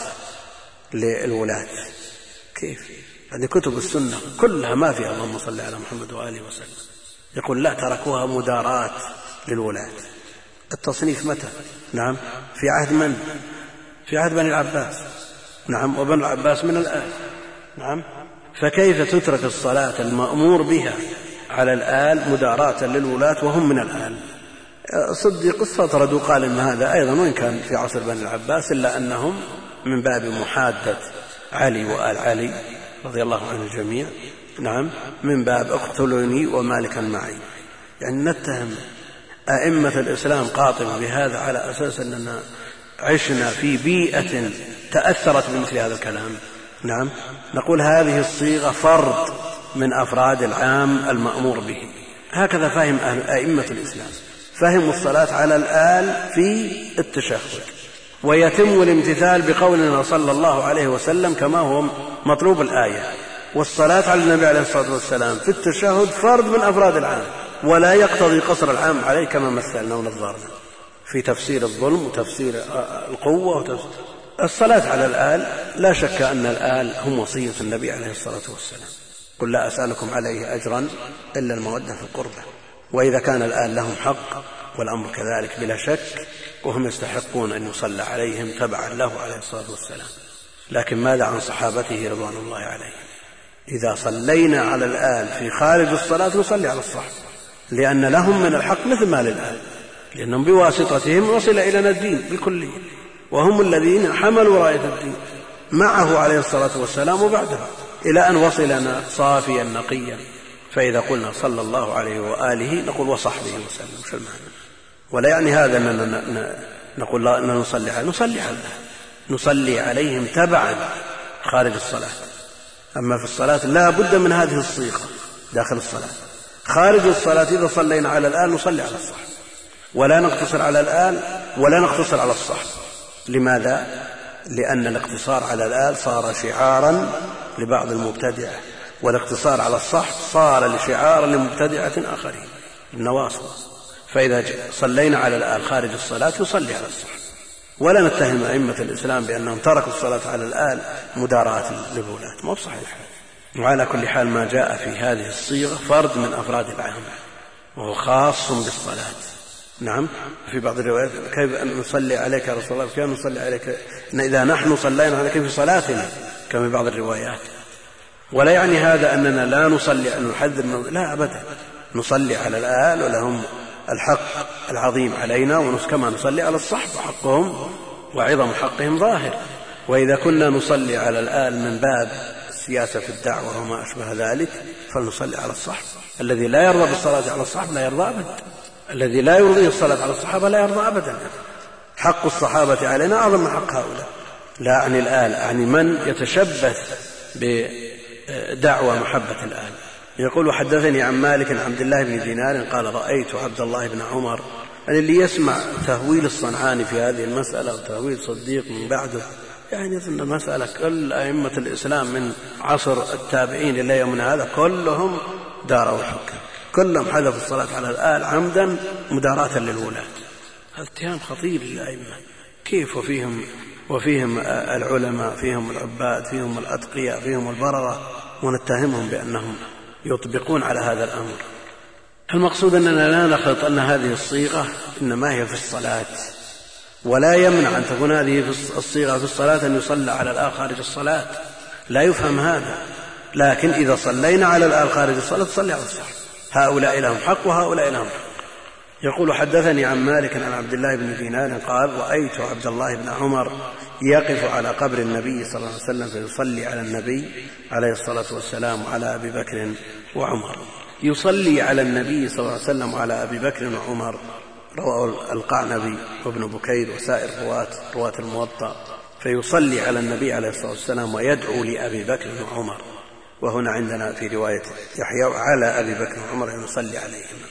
للولاة. كيف؟ هذه كتب السنة كلها ما فيها اللهم صل على محمد وآله وسلم. يقول لا تركوها مداراة للولاة. التصنيف متى؟ نعم. في عهد من؟ في عهد بني العباس. نعم. وبنو العباس من الآن. نعم. فكيف تترك الصلاة المأمور بها؟ على الآل مداراة للولاة وهم من الآل. صديق استطرد وقال إن هذا أيضا وإن كان في عصر بني العباس إلا أنهم من باب محاده علي وآل علي رضي الله عن الجميع نعم من باب اقتلوني ومالكا معي. يعني نتهم أئمة الإسلام قاطبة بهذا على أساس أننا عشنا في بيئة تأثرت بمثل هذا الكلام. نعم نقول هذه الصيغة فرض. من أفراد العام المأمور به. هكذا فهم أئمة الإسلام. فهموا الصلاة على الآل في التشهد. ويتم الامتثال بقولنا صلى الله عليه وسلم كما هو مطلوب الآية. والصلاة على النبي عليه الصلاة والسلام في التشهد فرض من أفراد العام. ولا يقتضي قصر العام عليه كما مثلنا ونظرنا. في تفسير الظلم وتفسير القوة وتفسير الصلاة على الآل لا شك أن الآل هم وصية النبي عليه الصلاة والسلام. قل لا أسألكم عليه أجرا إلا المودة في القربى وإذا كان الآن لهم حق والأمر كذلك بلا شك وهم يستحقون أن يصلى عليهم تبعا له عليه الصلاة والسلام. لكن ماذا عن صحابته رضوان الله عليهم؟ إذا صلينا على الآل في خارج الصلاة نصلي على الصحب لأن لهم من الحق مثل ما للآل لأنهم بواسطتهم وصل إلينا الدين بالكلية وهم الذين حملوا رأية الدين معه عليه الصلاة والسلام وبعده إلى أن وصلنا صافيا نقيا. فإذا قلنا صلى الله عليه وآله نقول وصحبه وسلم وش المعنى؟ ولا يعني هذا أننا نقول لا نصلي عليه. نصلي عليه. نصلي عليهم تبعا خارج الصلاة. أما في الصلاة لا بد من هذه الصيغة داخل الصلاة. خارج الصلاة إذا صلينا على الآل نصلي على الصح. ولا نقتصر على الآل ولا نقتصر على الصح. لماذا؟ لأن الاقتصار على الآل صار شعارا لبعض المبتدعة والاقتصار على الصح صار لشعارا لمبتدعة آخرين النواصب فإذا صلينا على الآل خارج الصلاة يصلي على الصح ولا نتهم أئمة الإسلام بأنهم تركوا الصلاة على الآل مداراة للولاة. مو بصحيح. وعلى كل حال ما جاء في هذه الصيغة فرد من أفراد العامة وهو خاص بالصلاة. نعم في بعض الروايات كيف نصلي عليك يا رسول الله؟ كيف نصلي عليك؟ إذا نحن صلينا عليك في صلاتنا. كما في بعض الروايات. ولا يعني هذا أننا لا نصلي أن نحذر لا أبدا. نصلي على الآل ولهم الحق العظيم علينا كما نصلي على الصحب حقهم وعظم حقهم ظاهر. وإذا كنا نصلي على الآل من باب السياسة في الدعوة وما أشبه ذلك فلنصلي على الصحب. الذي لا يرضى بالصلاة على الصحب لا يرضى أبدا. الذي لا يرضيه الصلاة على الصحابة لا يرضى أبدا. حق الصحابة علينا أعظم من حق هؤلاء. لا أعني الآل أعني من يتشبث بدعوى محبة الآل. يقول حدثني عن مالك عن عبد الله بن دينار قال رأيت عبد الله بن عمر يعني اللي يسمع تهويل الصنعاني في هذه المسألة وتهويل صديق من بعده. يعني أن المسألة كل أئمة الإسلام من عصر التابعين إلى يومنا هذا كلهم داروا الحكم كلهم حذفوا الصلاة على الآل عمدا مداراة للولاة. هذا اتهام خطير للأئمة. كيف وفيهم وفيهم العلماء فيهم العباد فيهم الأتقياء فيهم البررة ونتهمهم بأنهم يطبقون على هذا الأمر. المقصود أننا لا نخلط أن هذه الصيغة إنما هي في الصلاة. ولا يمنع أن تكون هذه الصيغة في الصلاة أن يصلى على الآل خارج الصلاة. لا يفهم هذا. لكن إذا صلينا على الآل خارج الصلاة تصلي على الصحة هؤلاء لهم حق وهؤلاء لهم حق. يقول حدثني عن مالك عن عبد الله بن دينار قال رأيت عبد الله بن عمر يقف على قبر النبي صلى الله عليه وسلم فيصلي على النبي عليه الصلاة والسلام وعلى أبي بكر وعمر. يصلي على النبي صلى الله عليه وسلم وعلى أبي بكر وعمر. رواه القعنبي وابن بكير وسائر رواة رواة الموطأ. فيصلي على النبي عليه الصلاة والسلام ويدعو لأبي بكر وعمر. وهنا عندنا في رواية يحيى على أبي بكر وعمر يصلي عليهما.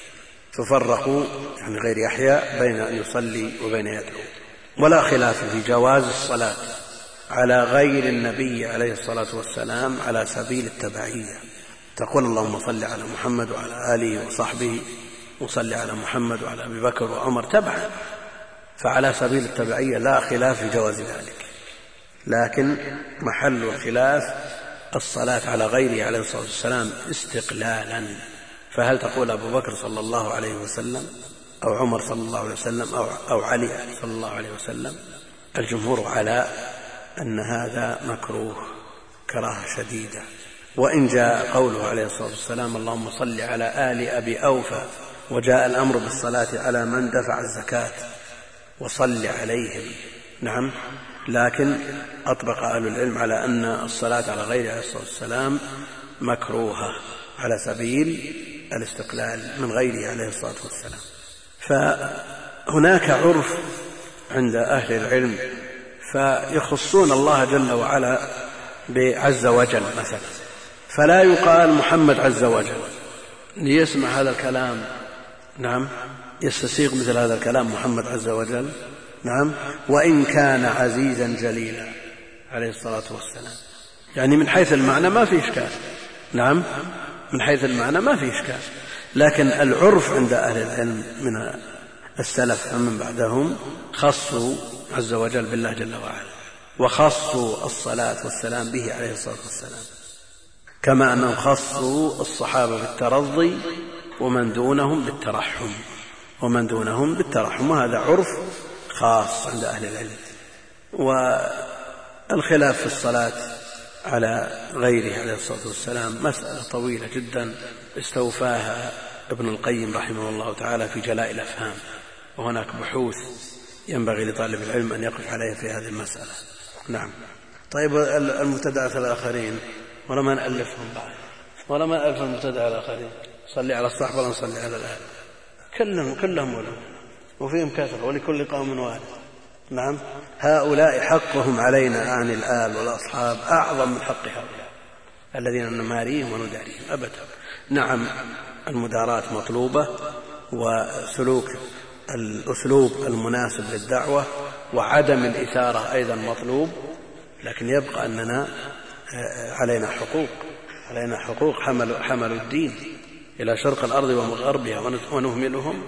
ففرقوا يعني غير يحيى بين أن يصلي وبين يدعو. ولا خلاف في جواز الصلاة على غير النبي عليه الصلاة والسلام على سبيل التبعية. تقول اللهم صل على محمد وعلى آله وصحبه وصل على محمد وعلى أبي بكر وعمر تبعا. فعلى سبيل التبعية لا خلاف في جواز ذلك. لكن محل الخلاف الصلاة على غيره عليه الصلاة والسلام استقلالا. فهل تقول أبو بكر صلى الله عليه وسلم أو عمر صلى الله عليه وسلم أو, أو علي صلى الله عليه وسلم؟ الجمهور على أن هذا مكروه كراهة شديدة. وإن جاء قوله عليه الصلاة والسلام اللهم صل على آل أبي أوفى وجاء الأمر بالصلاة على من دفع الزكاة وصل عليهم. نعم. لكن أطبق أهل العلم على أن الصلاة على غيره عليه الصلاة والسلام مكروهة على سبيل الاستقلال من غيره عليه الصلاة والسلام. فهناك عرف عند أهل العلم فيخصون الله جل وعلا بعز وجل مثلا. فلا يقال محمد عز وجل. ليسمع هذا الكلام. نعم. يستسيغ مثل هذا الكلام محمد عز وجل. نعم. وإن كان عزيزا جليلا عليه الصلاة والسلام. يعني من حيث المعنى ما في إشكال. نعم. من حيث المعنى ما في إشكال. لكن العرف عند أهل العلم من السلف ومن بعدهم خصوا عز وجل بالله جل وعلا وخصوا الصلاة والسلام به عليه الصلاة والسلام. كما أنهم خصوا الصحابة بالترضي ومن دونهم بالترحم ومن دونهم بالترحم وهذا عرف خاص عند أهل العلم. والخلاف في الصلاة على غيره عليه الصلاة والسلام مسألة طويلة جدا استوفاها ابن القيم رحمه الله تعالى في جلاء الأفهام وهناك بحوث ينبغي لطالب العلم أن يقف عليها في هذه المسألة. نعم. طيب المبتدعة الآخرين ولا ما نألفهم بعد؟ ولا ما نألف المبتدعة الآخرين؟ صلي على الصحب ولا نصلي على الآل كلهم كلهم ولو. وفيهم كثرة ولكل قوم والد نعم. هؤلاء حقهم علينا عن الآل والأصحاب أعظم من حق هؤلاء الذين نماريهم ونداريهم أبدا. نعم المداراة مطلوبة وسلوك الأسلوب المناسب للدعوة وعدم الإثارة أيضا مطلوب لكن يبقى أننا علينا حقوق علينا حقوق حملوا, حملوا الدين إلى شرق الأرض وغربها ونهملهم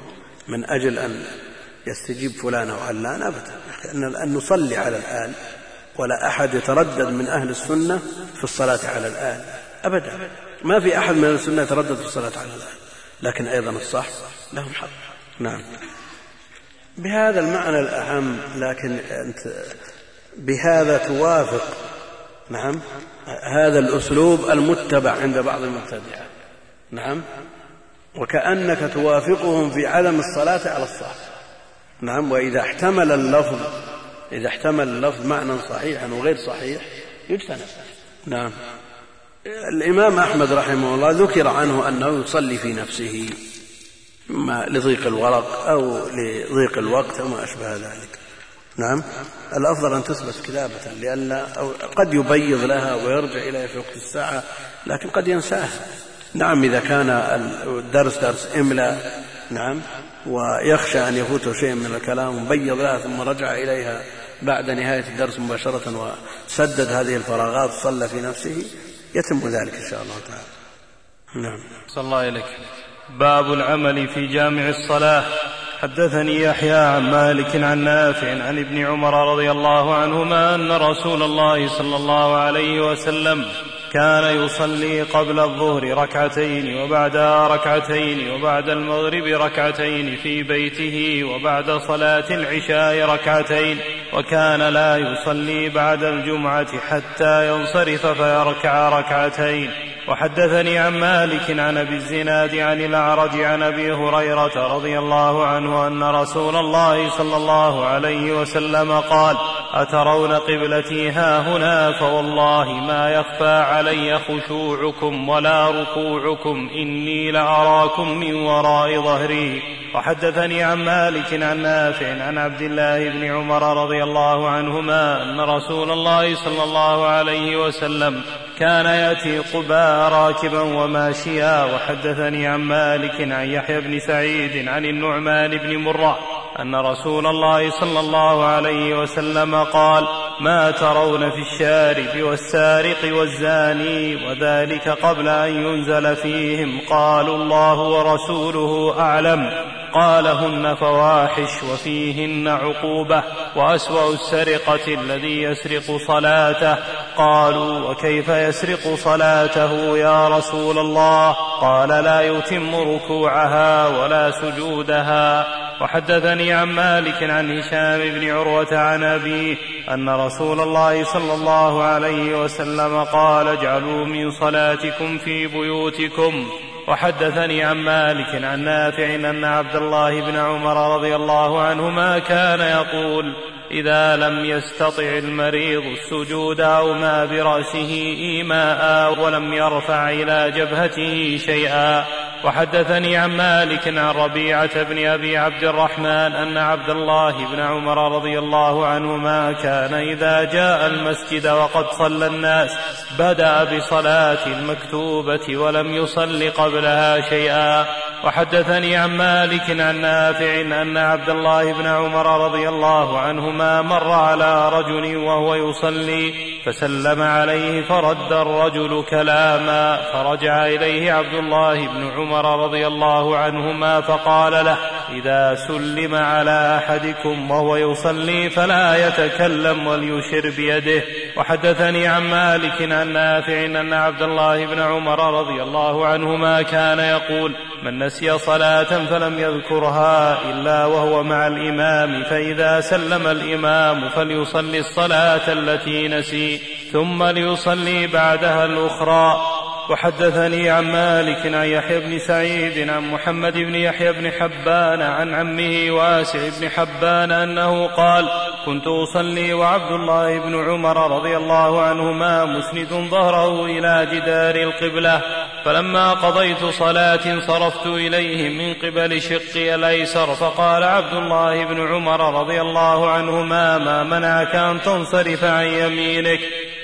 من أجل أن يستجيب فلان أو علان أبدا. أن نصلي على الآل ولا أحد يتردد من أهل السنة في الصلاة على الآل أبدا. ما في أحد من أهل السنة يتردد في الصلاة على الآل لكن أيضا الصح لهم حق. نعم. بهذا المعنى الأهم لكن أنت بهذا توافق. نعم. هذا الأسلوب المتبع عند بعض المبتدعة نعم. وكأنك توافقهم في عدم الصلاة على الصح. نعم وإذا احتمل اللفظ إذا احتمل اللفظ معنى صحيحا وغير صحيح يجتنب. نعم. الإمام أحمد رحمه الله ذكر عنه أنه يصلي في نفسه إما لضيق الورق أو لضيق الوقت أو ما أشبه ذلك. نعم. الأفضل أن تثبت كتابة أو قد يبيض لها ويرجع إليها في وقت الساعة لكن قد ينساها. نعم إذا كان الدرس درس إملاء. نعم. ويخشى أن يفوته شيء من الكلام وبيض لها ثم رجع إليها بعد نهاية الدرس مباشرة وسدد هذه الفراغات صلى في نفسه. يتم ذلك إن شاء الله تعالى. نعم. صلى الله إليك باب العمل في جامع الصلاة. حدثني يحيى عن مالك عن نافع عن ابن عمر رضي الله عنهما أن رسول الله صلى الله عليه وسلم كان يصلي قبل الظهر ركعتين وبعدها ركعتين وبعد المغرب ركعتين في بيته وبعد صلاة العشاء ركعتين وكان لا يصلي بعد الجمعة حتى ينصرف فيركع ركعتين. وحدثني عن مالك عن أبي الزناد عن الأعرج عن أبي هريرة رضي الله عنه أن رسول الله صلى الله عليه وسلم قال أترون قبلتي ها هنا؟ فوالله ما يخفى علي خشوعكم ولا ركوعكم إني لأراكم من وراء ظهري. وحدثني عن مالك عن نافع عن عبد الله بن عمر رضي الله عنهما أن رسول الله صلى الله عليه وسلم كان يأتي قباء راكبا وماشيا وحدثني عن مالك عن يحيى بن سعيد عن النعمان بن مرة أن رسول الله صلى الله عليه وسلم قال ما ترون في الشارب والسارق والزاني وذلك قبل أن ينزل فيهم قالوا الله ورسوله أعلم. قال هن فواحش وفيهن عقوبة. وأسوأ السرقة الذي يسرق صلاته. قالوا وكيف يسرق صلاته يا رسول الله؟ قال لا يتم ركوعها ولا سجودها. وحدثني عن مالك عن هشام بن عروة عن أبيه أن رسول الله صلى الله عليه وسلم قال اجعلوا من صلاتكم في بيوتكم. وحدثني عن مالك عن نافع أن عبد الله بن عمر رضي الله عنهما كان يقول إذا لم يستطع المريض السجود أو ما برأسه إيماء ولم يرفع إلى جبهته شيئا وحدثني عن مالك عن ربيعة بن أبي عبد الرحمن أن عبد الله بن عمر رضي الله عنهما كان إذا جاء المسجد وقد صلى الناس بدأ بصلاة المكتوبة ولم يصل قبلها شيئا. وحدثني عن مالك عن نافع أن عبد الله بن عمر رضي الله عنهما مر على رجل وهو يصلي فسلم عليه فرد الرجل كلاما فرجع إليه عبد الله بن عمر رضي الله عنهما فقال له إذا سلم على أحدكم وهو يصلي فلا يتكلم وليشر بيده. وحدثني عن مالك عن نافع أن عبد الله بن عمر رضي الله عنهما كان يقول من نسي صلاة فلم يذكرها إلا وهو مع الإمام فإذا سلم الإمام فليصلي الصلاة التي نسي ثم ليصلي بعدها الأخرى. وحدثني عن مالك عن يحيى بن سعيد عن محمد بن يحيى بن حبان عن عمه واسع بن حبان أنه قال كنت أصلي وعبد الله بن عمر رضي الله عنهما مسند ظهره إلى جدار القبلة فلما قضيت صلاة صرفت إليه من قبل شقي الأيسر فقال عبد الله بن عمر رضي الله عنهما ما منعك أن تنصرف عن يمينك؟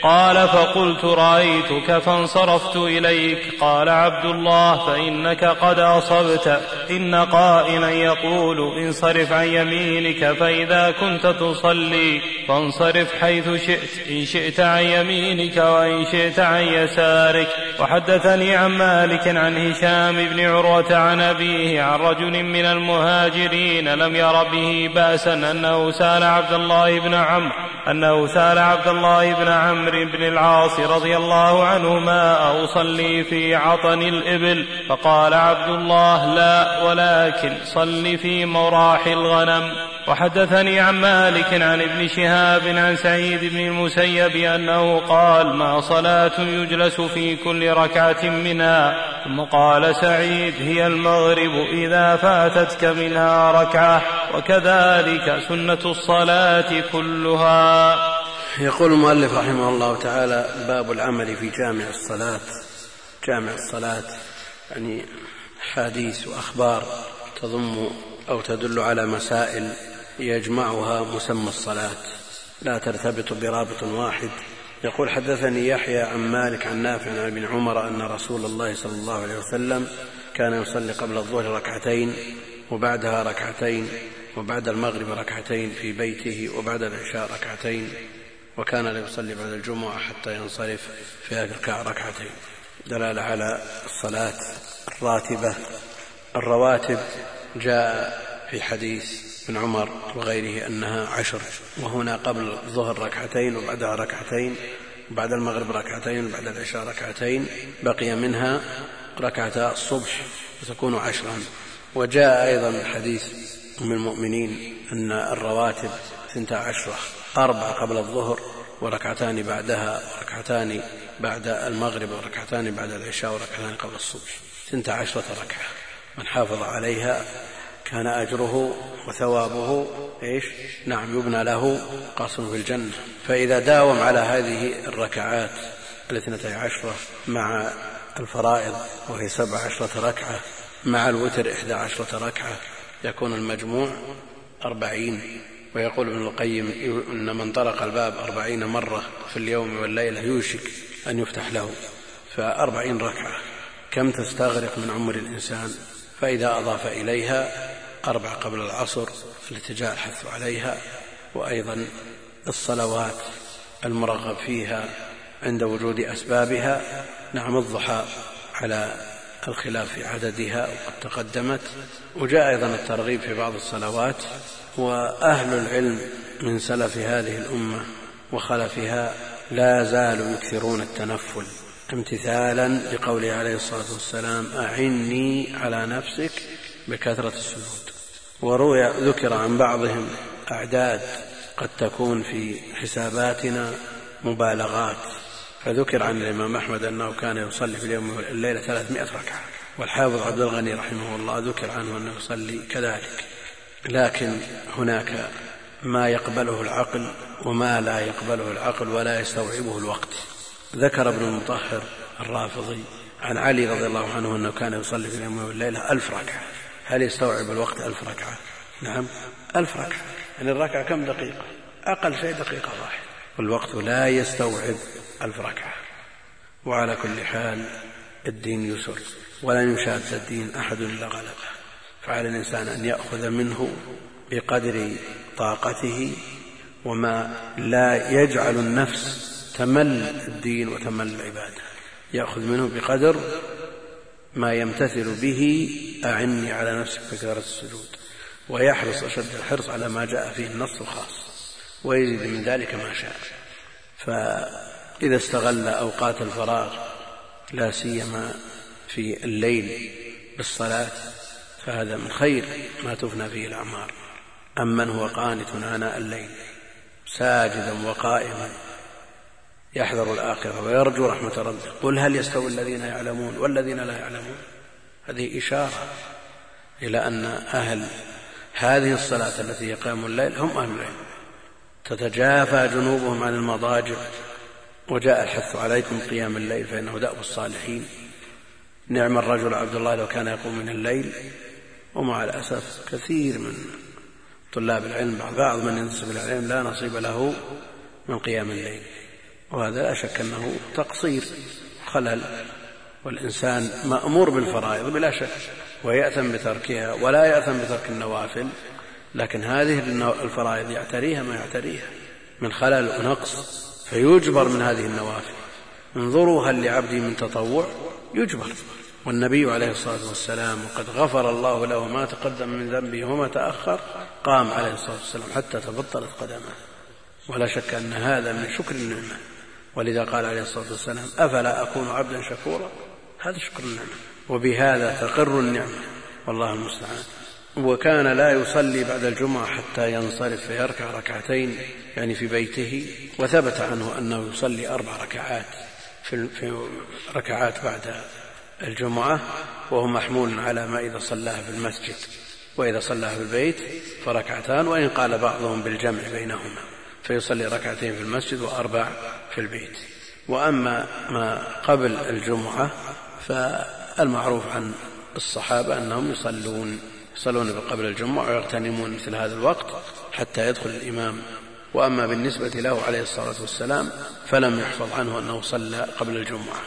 قال فقلت رأيتك فانصرفت إليك. قال عبد الله فإنك قد أصبت. إن قائلا يقول انصرف عن يمينك فإذا كنت تصلي فانصرف حيث شئت. إن شئت عن يمينك وإن شئت عن يسارك. وحدثني عن مالك عن هشام بن عروة عن أبيه عن رجل من المهاجرين لم ير به بأسا أنه سأل عبد الله بن عمرو أنه سأل عبد الله بن عمرو بن العاص رضي الله عنهما أصلي في عطن الإبل. فقال عبد الله لا ولكن صل في مراح الغنم. وحدثني عن مالك عن ابن شهاب عن سعيد بن المسيب أنه قال ما صلاة يجلس في كل ركعة منها. ثم قال سعيد هي المغرب إذا فاتتك منها ركعة وكذلك سنة الصلاة كلها. يقول المؤلف رحمه الله تعالى باب العمل في جامع الصلاة. جامع الصلاة يعني حديث وأخبار تضم أو تدل على مسائل يجمعها مسمى الصلاة. لا ترتبط برابط واحد. يقول حدثني يحيى عن مالك عن نافع عن ابن عمر أن رسول الله صلى الله عليه وسلم كان يصلي قبل الظهر ركعتين وبعدها ركعتين وبعد المغرب ركعتين في بيته وبعد العشاء ركعتين وكان لا يصلي بعد الجمعة حتى ينصرف في يركع ركعتين. دلالة على الصلاة الراتبة الرواتب جاء في حديث ابن عمر وغيره أنها عشر وهنا قبل الظهر ركعتين وبعدها ركعتين وبعد المغرب ركعتين وبعد العشاء ركعتين بقي منها ركعتا الصبح وتكون عشرا. وجاء أيضا حديث أم المؤمنين أن الرواتب ثنتا عشرة أربع قبل الظهر وركعتان بعدها وركعتان بعد المغرب وركعتان بعد العشاء وركعتان قبل الصبح. ثنتا عشرة ركعة. من حافظ عليها كان أجره وثوابه إيش؟ نعم يبنى له قصر في الجنة. فإذا داوم على هذه الركعات الاثنتي عشرة مع الفرائض وهي سبع عشرة ركعة مع الوتر إحدى عشرة ركعة يكون المجموع أربعين. ويقول ابن القيم إن من طرق الباب أربعين مرة في اليوم والليلة يوشك. أن يفتح له. فأربعين ركعة. كم تستغرق من عمر الإنسان؟ فإذا أضاف إليها أربع قبل العصر التي جاء الحث عليها. وأيضا الصلوات المرغب فيها عند وجود أسبابها. نعم الضحى على الخلاف في عددها وقد تقدمت. وجاء أيضا الترغيب في بعض الصلوات. وأهل العلم من سلف هذه الأمة وخلفها لا زالوا يكثرون التنفل. امتثالا لقوله عليه الصلاة والسلام أعني على نفسك بكثرة السجود. وروي ذكر عن بعضهم أعداد قد تكون في حساباتنا مبالغات. فذكر عن الإمام أحمد أنه كان يصلي في اليوم والليلة ثلاثمائة ركعة. والحافظ عبد الغني رحمه الله ذكر عنه أنه يصلي كذلك. لكن هناك ما يقبله العقل وما لا يقبله العقل ولا يستوعبه الوقت. ذكر ابن المطهر الرافضي عن علي رضي الله عنه أنه كان يصلي في اليوم والليلة ألف ركعة. هل يستوعب الوقت ألف ركعة؟ نعم ألف ركعة. يعني الركعة كم دقيقة؟ أقل شيء دقيقة واحدة. والوقت لا يستوعب ألف ركعة. وعلى كل حال الدين يسر ولن يشاد الدين أحد إلا غلبه. فعلى الإنسان أن يأخذ منه بقدر طاقته وما لا يجعل النفس تمل الدين وتمل العبادة. يأخذ منه بقدر ما يمتثل به أعني على نفسك بكثرة السجود. ويحرص أشد الحرص على ما جاء فيه النص الخاص ويزيد من ذلك ما شاء. فإذا استغل أوقات الفراغ لا سيما في الليل بالصلاة فهذا من خير ما تفنى فيه الأعمار. أمن هو قانت آناء الليل. ساجدا وقائما يحذر الآخرة ويرجو رحمة ربه. قل هل يستوي الذين يعلمون والذين لا يعلمون؟ هذه إشارة إلى أن أهل هذه الصلاة التي هي قيام الليل هم أهل العلم. تتجافى جنوبهم عن المضاجع. وجاء الحث عليكم قيام الليل فإنه دأب الصالحين. نعم الرجل عبد الله لو كان يقوم من الليل. ومع الأسف كثير من طلاب العلم بعض من ينتسب إلى العلم لا نصيب له من قيام الليل. وهذا لا شك أنه تقصير خلل والإنسان مأمور بالفرائض بلا شك ويأثم بتركها ولا يأثم بترك النوافل لكن هذه الفرائض يعتريها ما يعتريها من خلل ونقص فيجبر من هذه النوافل. انظروا هل لعبدي من تطوع؟ يجبر. والنبي عليه الصلاة والسلام وقد غفر الله له ما تقدم من ذنبه وما تأخر قام عليه الصلاة والسلام حتى تبطلت قدمه. ولا شك أن هذا من شكر النعمة. ولذا قال عليه الصلاة والسلام أفلا أكون عبدا شكورا؟ هذا شكر النعمة. وبهذا تقر النعمة. والله المستعان. وكان لا يصلي بعد الجمعة حتى ينصرف فيركع ركعتين يعني في بيته. وثبت عنه أنه يصلي أربع ركعات في ركعات بعد الجمعة وهو محمول على ما إذا صلاها في المسجد وإذا صلاها في البيت فركعتان وإن قال بعضهم بالجمع بينهما فيصلي ركعتين في المسجد وأربع في البيت. وأما ما قبل الجمعة فالمعروف عن الصحابة أنهم يصلون يصلون قبل الجمعة ويغتنمون مثل هذا الوقت حتى يدخل الإمام. وأما بالنسبة له عليه الصلاة والسلام فلم يحفظ عنه أنه صلى قبل الجمعة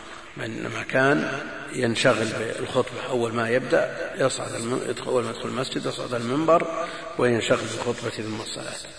إنما كان ينشغل بالخطبة. أول ما يبدأ يصعد أول ما يدخل المسجد يصعد المنبر وينشغل بالخطبة ثم الصلاة.